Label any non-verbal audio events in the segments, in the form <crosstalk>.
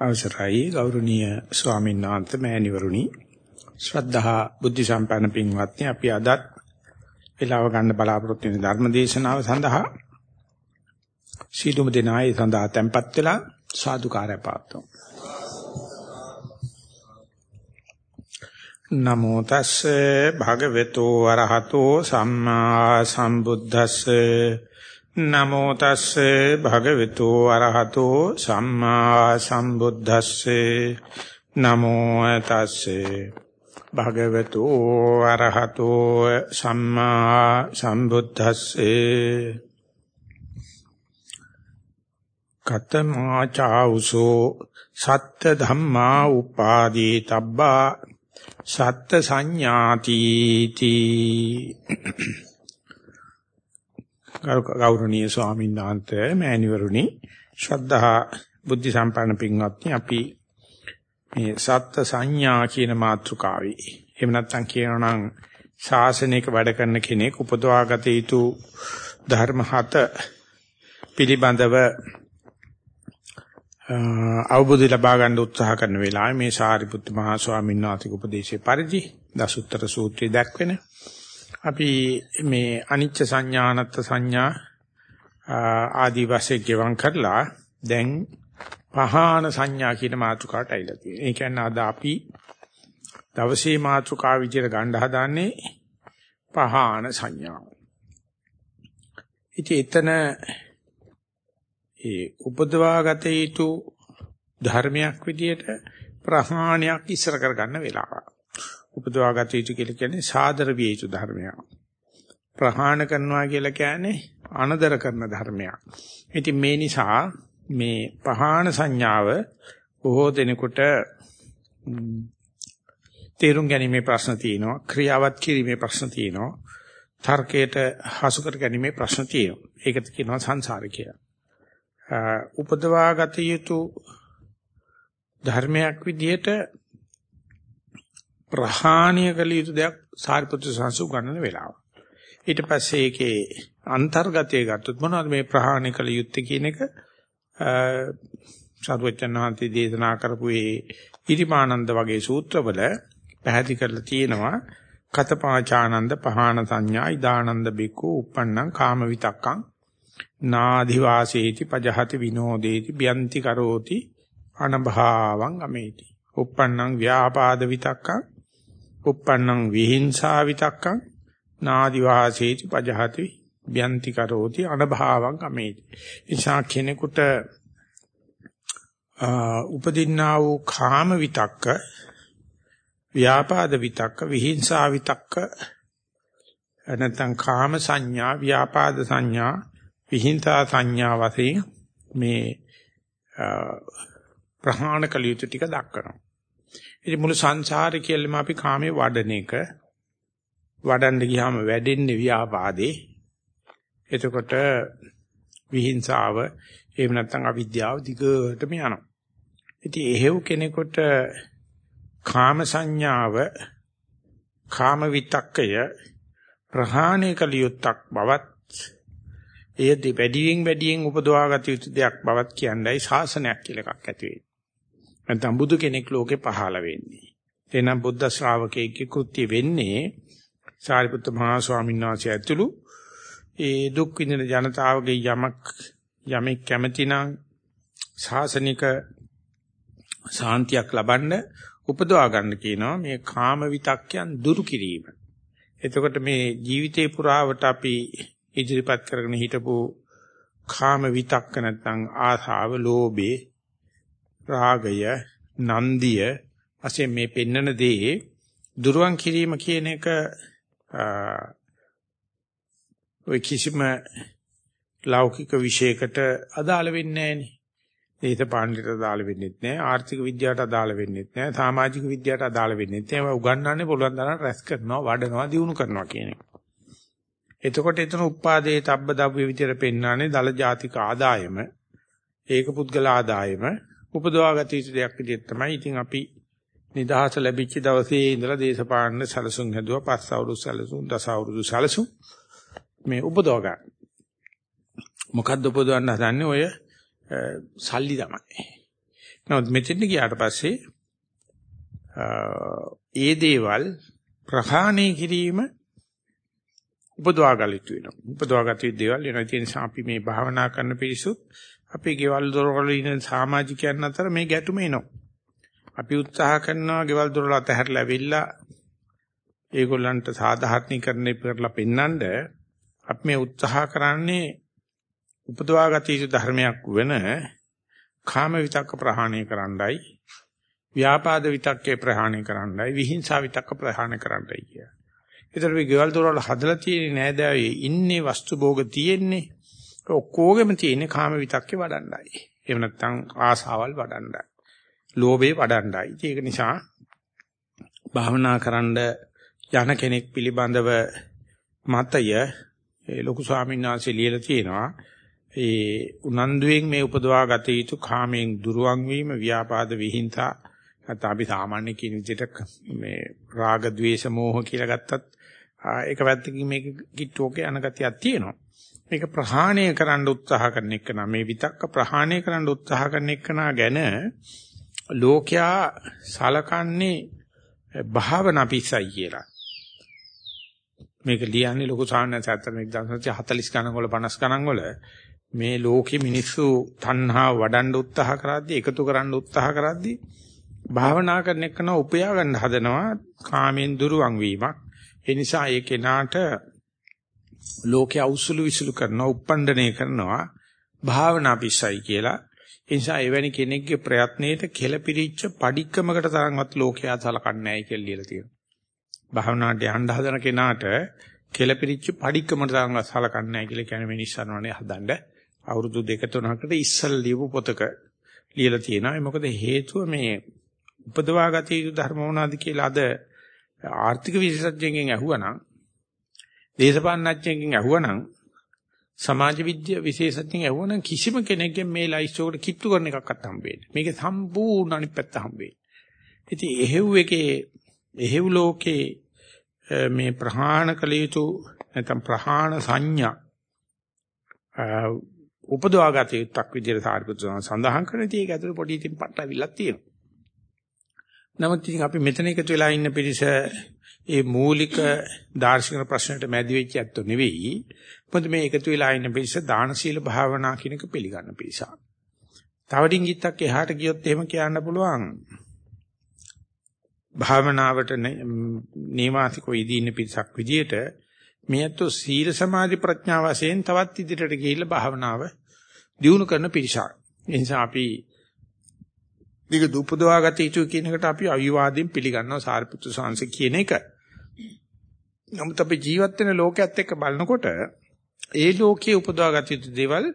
අවසරයි ගෞරවනීය ස්වාමීන් වහන්සේ මෑණිවරුනි. ශ්‍රද්ධා බුද්ධ සම්පන්න පින්වත්නි අපි අදත් වේලාව ගන්න බලාපොරොත්තු වෙන ධර්ම දේශනාව සඳහා සීලුම දෙනායි සඳහා tempත් වෙලා සාදුකාරය පාත්තුම් නමෝ තස්සේ භගවතු වරහතෝ සම්මා සම්බුද්දස්සේ නමෝ තස්සේ භගවතු අරහතෝ සම්මා සම්බුද්දස්සේ. නමෝ තස්සේ භගවතු අරහතෝ සම්මා සම්බුද්දස්සේ. කතමා චෞසෝ සත්ත ධම්මා උපාදී තබ්බා සත්ත සංඥාති තී ගෞරවනීය ස්වාමීන් වහන්සේ මෑණිවරුනි ශ්‍රද්ධා බුද්ධ සම්පන්න පින්වත්නි අපි මේ සත්ත්‍ය සංඥා කියන මාතෘකාවේ එහෙම නැත්නම් කියනනම් ශාසනික වැඩ කරන කෙනෙක් උපදවාගත යුතු ධර්ම හත පිළිබඳව අවබෝධය ලබා ගන්න උත්සාහ කරන වෙලාවේ මේ සාරිපුත්තු මහා ස්වාමීන් වහන්සේගේ උපදේශයේ පරිදි දසුත්තර සූත්‍රය දක්වන අපි මේ අනිච්ච සංඥානත් සංඥා ආදි වශයෙන් ගෙවම් කරලා දැන් පහාන සංඥා කියන මාතෘකාවට ඇවිල්ලා තියෙනවා. ඒ කියන්නේ අද අපි දවසේ මාතෘකාව විදිහට ගන්න හදාන්නේ පහාන සංඥාව. ඉතින් එතන ඒ උපදවාගත යුතු ධර්මයක් විදිහට ප්‍රහාණයක් ඉස්සර කරගන්න වෙලාවක්. උපදවාගත යුතු කියලා කියන්නේ සාදර විය යුතු ධර්මයක්. ප්‍රහාණ කරනවා කියලා කියන්නේ අනදර කරන ධර්මයක්. ඉතින් මේ නිසා මේ පහාන සංඥාව බොහෝ දෙනෙකුට තේරුම් ගැනීමේ ප්‍රශ්න තියෙනවා ක්‍රියාවත් කිරීමේ ප්‍රශ්න තියෙනවා තර්කයට හසු කර ගැනීමේ ප්‍රශ්න තියෙනවා ඒකට කියනවා සංසාරය කියලා. උපදවාගත යුතු ධර්මයක් විදිහට ප්‍රහාණය කළ යුතු දෙයක් සාරිපුත්‍ර සංසු ගණන වෙලාව. ඊට පස්සේ ඒකේ අන්තර්ගතය ගත්තොත් මොනවද මේ ප්‍රහාණය කළ යුත්තේ කියන එක? සාරවත්චන්හන්ති දේශනා කරපු ඒ ඉරිමානන්ද වගේ සූත්‍රවල පැහැදිලි කරලා තියෙනවා. කතපාචානන්ද පහාන සංඥා ඉදානන්ද බිකු uppannam කාම විතක්කං නාදි වාසේති පජහති විනෝදේති බියන්ති කරෝති අනභාවං අමේති. uppannam ව්‍යාපාද විතක්කං uppannam විහිංසා විතක්කං නාදි වාසේති පජහති බ්‍යන්ති කරෝති අනභාවං අමේති. ඉසා කෙනෙකුට උපදින්නා වූ කාම විතක්ක ව්‍යාපාද විතක්ක විහිංසා විතක්ක නැත්නම් කාම සංඥා ව්‍යාපාද සංඥා විහිංසා සංඥා වශයෙන් මේ ප්‍රහාණ කළ යුතු ටික දක්වනවා. ඉතින් මුළු සංසාරේ කියලාම අපි කාමේ වඩන එක වඩන්න ගියාම වැඩෙන්නේ ව්‍යාපාදේ. එතකොට විහිංසාව එහෙම නැත්නම් අවිද්‍යාව දිගටම යනවා. ඉතින් එහෙව් කෙනෙකුට කාම සංඥාව කාම විතක්කය ප්‍රහාණය කළ යුත්තක් බවත් එය දෙපැඩියෙන් වැඩියෙන් උපදවාගත යුතු දෙයක් බවත් කියන්නයි ශාසනයක් කියලා එකක් ඇති වෙන්නේ. නැත්නම් බුදු කෙනෙක් ලෝකේ පහළ වෙන්නේ. එනම් බුද්ධ ශ්‍රාවකයෙක්ගේ කෘත්‍ය වෙන්නේ සාරිපුත්ත මහා ස්වාමීන් වහන්සේ ඇතුළු ඒ දුක් විඳින ජනතාවගේ යමක් යමෙක් කැමැතිනම් ශාසනික සාන්තියක් ලබන්න උපදවා ගන්න කියනවා මේ කාම විතක්යන් දුරු කිරීම. එතකොට මේ ජීවිතේ පුරාවට අපි ඉදිරිපත් කරගෙන හිටපු කාම විතක්ක නැත්නම් ආසාව, ලෝභේ, රාගය, නන්දිය වශයෙන් මේ පෙන්නන දේ දුරුවන් කිරීම කියන එක ඔය කිසිම ලෞකික විෂයකට අදාළ වෙන්නේ නැහෙනි. දේශපාලනයට අදාළ වෙන්නේ නැහැ, ආර්ථික විද්‍යාවට අදාළ වෙන්නේ නැහැ, සමාජික විද්‍යාවට අදාළ වෙන්නේ නැහැ. ඒවා උගන්වන්නේ පුළුවන් තරම් රැස් කරනවා, වඩනවා, දියුණු කරනවා කියන එක. එතකොට එතන උපාදේ තබ්බ දබ්බේ විදියට පෙන්වන්නේ දල ජාතික ආදායම, ඒක පුද්ගල ආදායම උපදවාගත යුතු දෙයක් විදිහට තමයි. ඉතින් අපි නිදහස ලැබිච්ච දවසේ ඉඳලා දේශපාලන සැලසුම් හැදුවා පස් අවුරුදු සැලසුම් දස අවුරුදු සැලසුම් මේ උපදව ගන්න. මොකද්ද උපදවන්න හදන්නේ ඔය සල්ලි තමයි. නමුත් මෙතෙන් ගියාට පස්සේ ඒ දේවල් ප්‍රහාණය කිරීම උපදවාගලිතු වෙනවා. උපදවාගත යුතු දේවල් වෙනවා. ඒ නිසා අපි මේ භාවනා කරන පිරිසුත් අපේ ගෙවල් දොරවල ඉන්න සමාජිකයන් අතර මේ ගැටුම එනවා. අපි උත්සාහ කරනවා ගෙවල් දොරවල් අතහැරලා ඇවිල්ලා ඒගොල්ලන්ට සාධාරණීකරණය කරලා පෙන්නඳ අපි මේ උත්සාහ කරන්නේ උපදවාගත යුතු ධර්මයක් වෙන කාම විතක්ක ප්‍රහාණය කරන්නයි ව්‍යාපාද විතක්කේ ප්‍රහාණය කරන්නයි විහිංසාව විතක්ක ප්‍රහාණය කරන්නයි කිය. ඒතර මේ ගෙවල් දොරවල් හදලා තියෙන්නේ නෑදෑයෝ ඉන්නේ වස්තු භෝග තියෙන්නේ ඔක්කොගෙම තියෙන්නේ කාම විතක්කේ වඩන්නයි. එහෙම නැත්නම් ආසාවල් වඩන්නයි. ලෝභේ වඩන්නයි. ඒක නිසා භාවනා කරන්න යන කෙනෙක් පිළිබඳව මතය ඒ ලොකු ස්වාමීන් වහන්සේ ලියලා තියෙනවා. ඒ උනන්දුවෙන් මේ උපදවා ගත යුතු කාමයෙන් දුරවන් වීම ව්‍යාපාද විහිංසා නැත්නම් අපි සාමාන්‍ය කියන විදිහට මේ රාග ద్వේෂ මෝහ කියලා ගත්තත් ඒක පැත්තකින් මේක කිට්ටෝකේ අනගතියක් තියෙනවා. මේක ප්‍රහාණය කරන්න උත්සාහ කරන එක නම් මේ විතක්ක ප්‍රහාණය කරන්න උත්සාහ කරන එක ගැන ලෝකයා සලකන්නේ භාවනා පිස්සයි කියලා. මේක ලියන්නේ ලොකු සාහනස 1940 ගණන් වල 50 ගණන් වල මේ ලෝකෙ මිනිස්සු තණ්හා වඩන්න උත්සාහ කරද්දී එකතු කරන්න උත්සාහ කරද්දී භාවනා කරන එක නෝ උපයා ගන්න හදනවා කාමෙන් දුරවන් වීමක්. ඒ නිසා ඒ කෙනාට ලෝකයේ අවුසුළු විසුළු කරනවා, උප්පණ්ඩණය කරනවා භාවනා පිස්සයි කියලා. ඒ නිසා එවැනි කෙනෙක්ගේ ප්‍රයත්නයේට කෙලපිරිච්ච padikkamakata තරම්වත් ලෝකයා සලකන්නේ නැහැ කියලා ලියලා තියෙනවා. භාවනාවට යන්න හදන කෙනාට කෙලපිරිච්ච padikkamakata තරම්වත් සලකන්නේ නැහැ කියලා කියන්නේ මිනිස්සුන්වනේ හදන්න අවුරුදු දෙක තුනකට ඉස්සල් ලියපු පොතක ලියලා තියෙනවා. ඒ මොකද හේතුව මේ උපදවාගත යුතු ධර්ම මොනවාද කියලා අද ආර්ථික විශේෂඥයෙන් අහුවනම් දේශපාලනඥයෙන් අහුවනම් සමාජ විද්‍යා විශේෂඥයෙන් අහුවනම් කිසිම කෙනෙක්ගෙන් මේ ලයිස්ට් එකට කිට්ටු කරන එකක්වත් හම්බෙන්නේ. මේක සම්පූර්ණ අනිත් පැත්ත හම්බෙන්නේ. ඉතින් එහෙව් එකේ එහෙව් ලෝකේ මේ ප්‍රහාණ කළ යුතු නැත්නම් ප්‍රහාණ සංඥා උපදවාගත යුත්තක් විදිහට සාරිපුත්‍ර සඳහන් කරන ඉතින් ඒක ඇතුලේ පොඩි ඉතින් පටලවිල්ලක් තියෙනවා. නමුත් ඉතින් අපි මෙතන එකතු වෙලා ඉන්න පිරිස ඒ මූලික දාර්ශනික ප්‍රශ්නට මැදි වෙච්ච ඇත්තෝ නෙවෙයි. මොකද මේ එකතු වෙලා ඉන්න පිරිස දාන සීල භාවනා කියන එක පිළිගන්න පිරිසක්. තව ඩිංගිත්තක් එහාට ගියොත් එහෙම කියන්න පුළුවන්. භාවනාවට නේවාසිකෝ ඉදී ඉන්න පිරිසක් විදියට මේත් සීල සමාධි ප්‍රඥා වශයෙන් තවත් ඉදිරියට ගිහිල්ලා භාවනාව දියුණු කරන පිරිසක්. ඒ නිසා අපි මේක දුපදවාගත යුතු කියන එකට අපි අවිවාදයෙන් පිළිගන්නවා සාරිපුත්‍ර සාංශ කියන එක. නමුත් අපි ජීවත් වෙන ලෝකයේත් එක්ක බලනකොට ඒ ලෝකයේ උපදවාගත යුතු දේවල්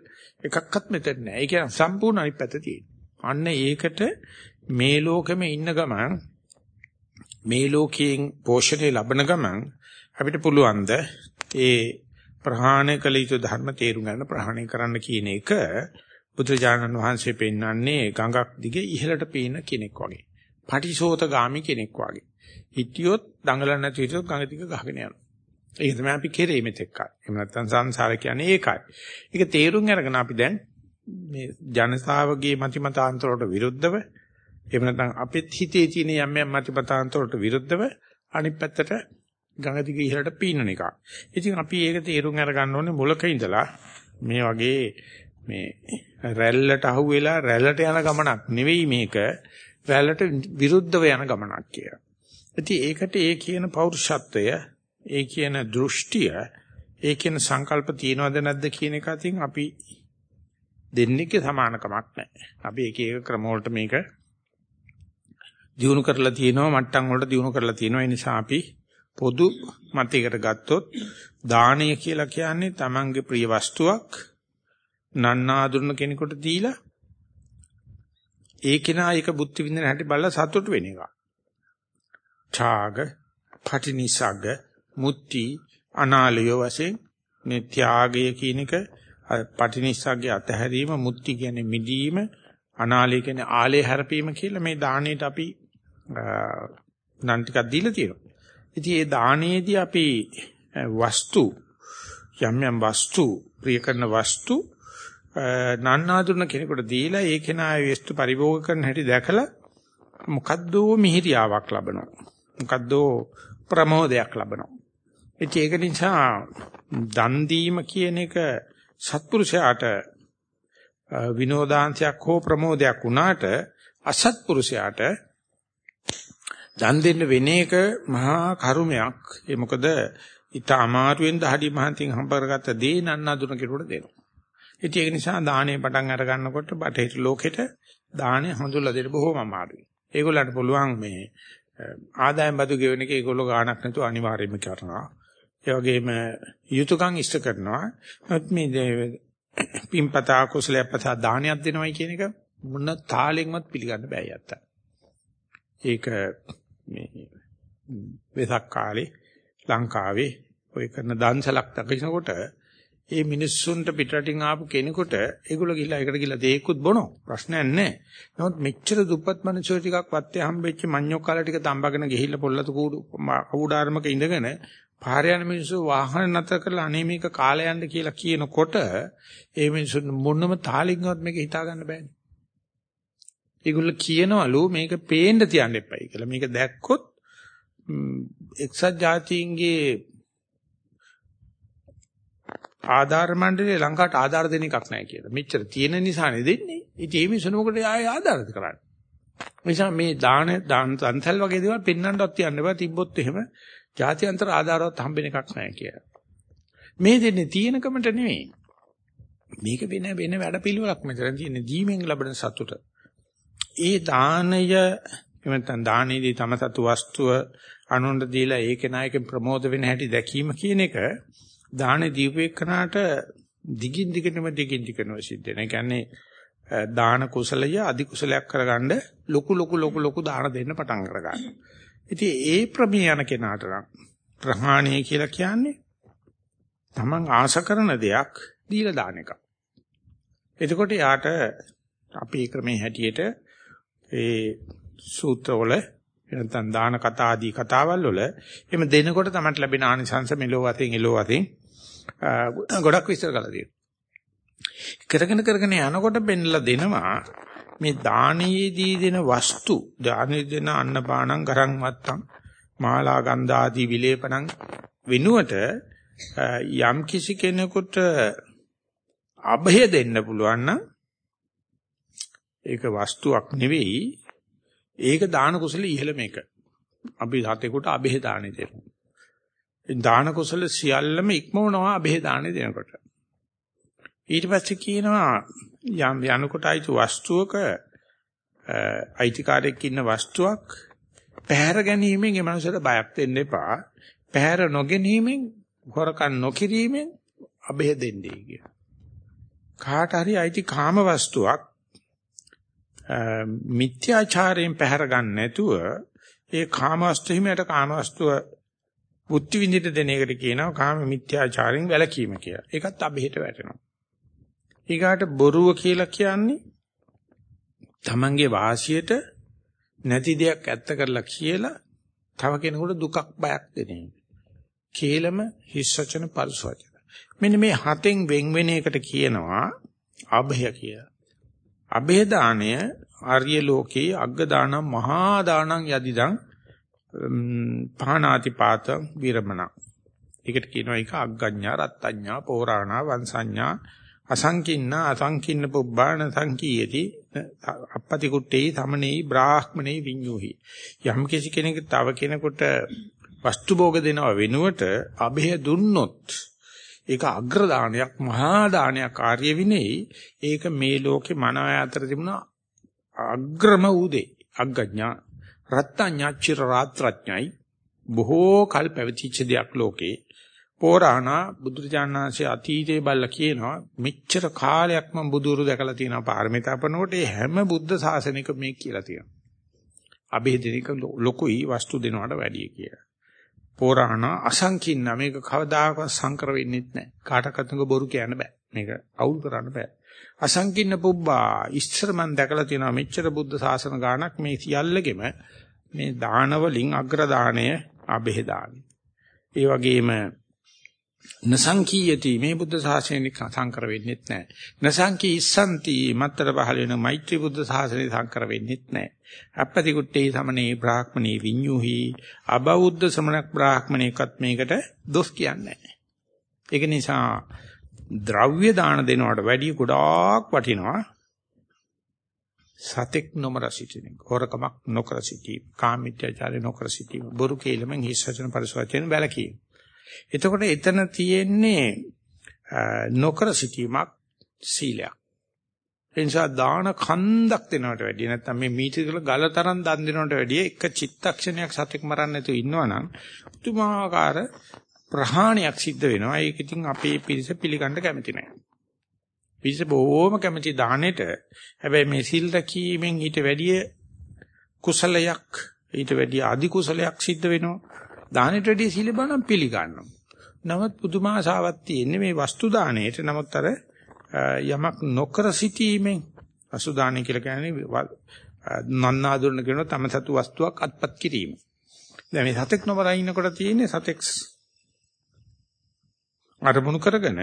එකක්වත් මෙතන නැහැ. ඒ කියන්නේ සම්පූර්ණ අනිත් පැත්ත තියෙනවා. අන්න ඒකට මේ ලෝකෙම ඉන්න ගමන් මේ ලෝකයෙන් පෝෂණය ලබන ගමන් අපිට පුළුවන් ද ඒ ප්‍රහාණය කළ යුතු ධර්ම තේරුම් ගන්න ප්‍රහාණය කරන්න කියන එක බුදුජානන් වහන්සේ පෙන්වන්නේ ගඟක් දිගේ ඉහළට පේන කෙනෙක් වගේ. පටිසෝතගාමි කෙනෙක් වගේ. හිටියොත් දඟලන්න නැති හිටියොත් ගඟ දිග ගහගෙන යනවා. ඒක තමයි අපි කෙරේ මෙතෙක්කයි. එහෙම නැත්නම් සංසාර කියන්නේ ඒකයි. ඒක තේරුම් අරගෙන අපි දැන් මේ ජනතාවගේ මතිමතාන්තරවලට විරුද්ධව එහෙම නැත්නම් අපිත් හිතේ තියෙන යම් යම් මතිමතාන්තරවලට විරුද්ධව අනිත් පැත්තට ගඟ දිග ඉහළට පීනන එක. ඉතින් අපි ඒක තේරුම් අරගන්න ඕනේ මුලක ඉඳලා මේ වගේ මේ රැල්ලට අහුවෙලා රැල්ලට යන ගමනක් නෙවෙයි මේක රැල්ලට විරුද්ධව යන ගමනක් කියලා. ඉතින් ඒකට ඒ කියන පෞරුෂත්වය, ඒ කියන දෘෂ්ටිය, ඒ කියන සංකල්ප තියනවද නැද්ද කියන එක අතින් අපි දෙන්නේක සමානකමක් නැහැ. අපි එක එක ක්‍රම වලට මේක දිනු කරලා තියෙනවා මට්ටම් වලට දිනු කරලා තියෙනවා. ඒ නිසා අපි පොදු මතයකට ගත්තොත් දානය කියලා කියන්නේ Tamange ප්‍රිය වස්තුවක් නන්නාඳුන කෙනෙකුට දීලා ඒ කෙනා ඒක බුද්ධ විඳින හැටි බලලා සතුට වෙන එක. ඡාග, පටිනිසග්ග, මුත්‍ති, අනාලය වශයෙන් මේ ත්‍යාගය කියන එක පටිනිසග්ගේ අතහැරීම, මුත්‍ති කියන්නේ මිදීම, අනාලය කියන්නේ ආලේ හැරපීම කියලා මේ දාණයට අපි නම් ටිකක් දීලා තියෙනවා. ඉතින් ඒ දාණයේදී අපි වස්තු යම් යම් වස්තු ප්‍රිය කරන වස්තු නන්නාඳුන කෙනෙකුට දීලා ඒ කෙනා වස්තු පරිභෝග කරන හැටි දැකලා මොකද්ද මිහිරියාවක් ලබනවා. මොකද්ද ප්‍රමෝදයක් ලබනවා. ඒක නිසා දන් දීම කියන එක සත්පුරුෂයාට විනෝදාංශයක් හෝ ප්‍රමෝදයක් වුණාට අසත්පුරුෂයාට දන් දෙන්න වෙන එක මහා කරුමයක්. ඒ මොකද ඊට අමාරුවෙන් දහඩි මහන්තියෙන් හම්බ කරගත්ත දේ නන්නඳුන කෙරුවට දෙනවා. ඉතින් ඒක නිසා දාහනේ පටන් අර ගන්නකොට බටහිර ලෝකෙට දාහනේ හඳුල්ලා දෙන්න බොහොම අමාරුයි. ඒගොල්ලන්ට පුළුවන් මේ ආදායම් බදු ගෙවන එක ඒගොල්ලෝ ගාණක් නැතුව අනිවාර්යයෙන්ම කරනවා. ඒ වගේම යුතුයකම් ඉෂ්ට කරනවා. නමුත් මේ පින්පතා කුසලයපතා දානයක් දෙනවයි කියන එක මොන තාලෙන්වත් පිළිගන්න බෑ යත්තා. ඒක මේ වෙසක් කාලේ ලංකාවේ ඔය කරන දන්සලක් දකිනකොට ඒ මිනිස්සුන්ට පිටරටින් ආපු කෙනෙකුට ඒගොල්ලෝ ගිහිල්ලා ඒකට ගිහිල්ලා දේකුත් බොනෝ ප්‍රශ්නයක් නැහැ. නමුත් මෙච්චර දුප්පත් මිනිස්සු ටිකක් වත්තේ හම්බෙච්ච මඤ්ඤොක් කාලා ටික තඹගෙන ගිහිල්ලා පොල්ලතු කූඩු කවුඩාරමක ඉඳගෙන පාර යන මිනිස්සු වාහන නැතර කරලා අනේ මේක කාලය යන්න කියලා කියනකොට ඒ මිනිස්සුන් මොනම තාලින්වත් මේක හිතා ගන්න බෑනේ. ඒගොල්ලෝ කියනවලු මේක පේන්න තියන්න එපයි කියලා. මේක දැක්කොත් එක්සත් ජාතීන්ගේ ආධාර මණ්ඩලය ලංකාවට ආධාර දෙන එකක් නැහැ කියලා. මෙච්චර තියෙන නිසානේ දෙන්නේ. ඉතින් ඒ මිනිස්සුන මොකටද ආයේ ආධාරද කරන්නේ? නිසා මේ දාන දාන සංසල් වගේ දේවල් පෙන්වන්නවත් තියන්න බෑ. තිබ්බොත් එහෙම ජාත්‍යන්තර ආධාරවත් හම්බෙන එකක් නැහැ කියලා. මේ දෙන්නේ තියෙනකමට නෙවෙයි. මේක වෙන වෙන වැඩපිළිවෙලක් මෙතන තියෙන දීමෙන් ලැබෙන සතුට. ඒ දානය එමෙතන දානයේදී තම සතු වස්තුව අනුන්ට දීලා ඒකේ නායකෙන් ප්‍රමෝද වෙන හැටි දැකීම කියන එක දානේ දීපේකනාට දිගින් දිගටම දිගින් දිගටම සිද්ධ වෙන. ඒ කියන්නේ දාන කුසලය අධි කුසලයක් කරගන්න ලොකු ලොකු ලොකු ලොකු දාන දෙන්න පටන් අරගන්නවා. ඉතින් ඒ ප්‍රමේය යන කෙනාට නම් ප්‍රහාණය කියලා කියන්නේ Taman ආශ කරන දෙයක් දීලා දාන එක. එතකොට යාට අපේ ක්‍රමේ හැටියට ඒ සූත්‍රවල නැත්නම් දාන කතා ආදී කතාවල් වල එහෙම දෙනකොට තමයි ලැබෙන ආනිසංස මෙලෝ වශයෙන් එලෝ වශයෙන් ගොඩක් විස්තර කරලා තියෙනවා. කරගෙන කරගෙන යනකොට බෙන්නලා දෙනවා මේ දානයේදී දෙන වස්තු දානයේ දෙන අන්නපානං ගරං වත්තං මාලා ගන්ධ ආදී විලේපණං වෙනුවට යම් කිසි කෙනෙකුට අභය දෙන්න පුළුවන් නම් ඒක වස්තුවක් නෙවෙයි. ඒක දාන කුසල ඉහළ මේක. අපි සතේකට අභය දානෙ දෙනවා. දාන කුසල සියල්ලම ඉක්මවනවා අභය දානෙ දෙනකොට ඊට පස්සේ කියනවා යම් යනකොට අයිති වස්තුවක අයිතිකාරයෙක් ඉන්න වස්තුවක් පැහැර ගැනීමෙන් ඒ මනුස්සයට බයක් දෙන්න එපා. පැහැර නොගැනීමෙන් හොරකම් නොකිරීමෙන් අබේ දෙන්නේ කිය. කාට හරි අයිති කාම වස්තුවක් මිත්‍යාචාරයෙන් පැහැර ගන්න නැතුව ඒ කාම වස්තු හිමයට කාම වස්තුව බුද්ධි විඳිට දෙන එකට කියනවා කාම මිත්‍යාචාරයෙන් වැළකීම කියලා. ඒකත් අබෙහෙට වැටෙනවා. ඊගාට බොරුව කියලා කියන්නේ Tamange වාසියට නැති දෙයක් ඇත්ත කරලා කියලා තව කෙනෙකුට දුකක් බයක් දෙන එක. කේලම හිස් වචන පරිස වචන. මෙන්න මේ හතෙන් වෙන් වෙන එකට කියනවා අභය කියලා. අභය දාණය ආර්ය ලෝකේ අග්ග දානම් මහා දානම් යදිදං පහනාති පාත විරමණ. ඒකට කියනවා ඒක අග්ගඤ්ඤා රත්ත්‍ඤ්ඤා පෝරාණා වංශඤ්ඤා අසංකින්න අසංකින්න පුබ්බාන සංකීයති අපපති කුට්ටේ තමනේ බ්‍රාහ්මනේ විඤ්ඤෝහි. යම් කිසි කෙනෙක් තව කෙනෙකුට වස්තු භෝග දෙනව වෙනුවට અભය දුන්නොත් ඒක අග්‍ර දානයක් මහා දානයක් කාර්ය විනේ ඒක මේ ලෝකේ මනෝ අතර තිබුණ අග්‍රම උදේ අග්ගඥා රත්ත්‍ඤ්ඤා චිර රාත්‍රඥයි බොහෝ කල් පැවතිච්ච දෙයක් ලෝකේ පෝරාණා බුදුරජාණන්සේ අතීතේ බල්ලා කියනවා මෙච්චර කාලයක් මම බුදුරු දැකලා තියෙනවා පාරමිතා පනකොට ඒ හැම බුද්ධ ශාසනික මේ කියලා තියෙනවා. අභේදිනික ලොකුයි වස්තු දෙනවට වැඩිය කියලා. පෝරාණා අසංකින්න මේක කවදාකවත් සංකර වෙන්නේ නැහැ. කාටකත්නක බොරු කියන්න බෑ. මේක අවුල් කරන්න බෑ. අසංකින්න පුබ්බා ඉස්සර මම දැකලා තියෙනවා මෙච්චර බුද්ධ ශාසන ගානක් මේ සියල්ලගෙම මේ දාන වලින් අග්‍ර දාණය අභේ දානයි. ඒ වගේම නසංකීයති මේ බුද්ධ ශාසනය සංකර වෙන්නෙත් නැහැ. නසංකී ඉස්සන්ති මත්තර පහල වෙන මෛත්‍රී බුද්ධ ශාසනය සංකර වෙන්නෙත් නැහැ. අපපති කුට්ටේ සමනේ බ්‍රාහ්මණී විඤ්ඤුහි අබෞද්ධ ශ්‍රමණක් බ්‍රාහ්මණේකත් මේකට දොස් කියන්නේ නැහැ. ඒක නිසා ද්‍රව්‍ය දාන දෙනවට වැඩිය ගොඩාක් වටිනවා. සතෙක් නොමර සිටින හොරකමක් නොකර සිටීම කාමීත්‍යචාරය නොකර සිටීම බොරු කේලමෙන් හිස් වචන පරිසවචන බැලකීම එතකොට එතන තියෙන්නේ නොකර සිටීමක් සීලයක්. ඒ නිසා දාන කන්දක් දෙනවට වැඩිය නැත්නම් මේ මීටරවල ගල තරම් දන් දෙනවට වැඩිය එක චිත්තක්ෂණයක් සතෙක් මරන්න නැතුව ඉන්නවනම් උතුමාකාර ප්‍රහාණයක් සිද්ධ වෙනවා. ඒක ඉතින් අපේ පිරිස පිළිගන්න කැමති නැහැ. පිරිස බොහෝම කැමති දානෙට. හැබැයි මේ සිල් රැකීමෙන් ඊට වැඩිය කුසලයක් ඊට වැඩිය අධි කුසලයක් සිද්ධ වෙනවා. දානෙට වැඩිය සීල බණම් පිළිගන්නවා. නමුත් පුදුමා ආසාවක් තියෙන්නේ මේ වස්තු දාණයට. නමුත් අර යමක් නොකර සිටීමෙන් වස්තු දාණය කියලා කියන්නේ නන්නාඳුරන කියන තම සතු වස්තුවක් අත්පත් කිරීම. දැන් මේ සතෙක් නොබලා ඉන්නකොට තියෙන්නේ සතෙක් අරමුණු කරගෙන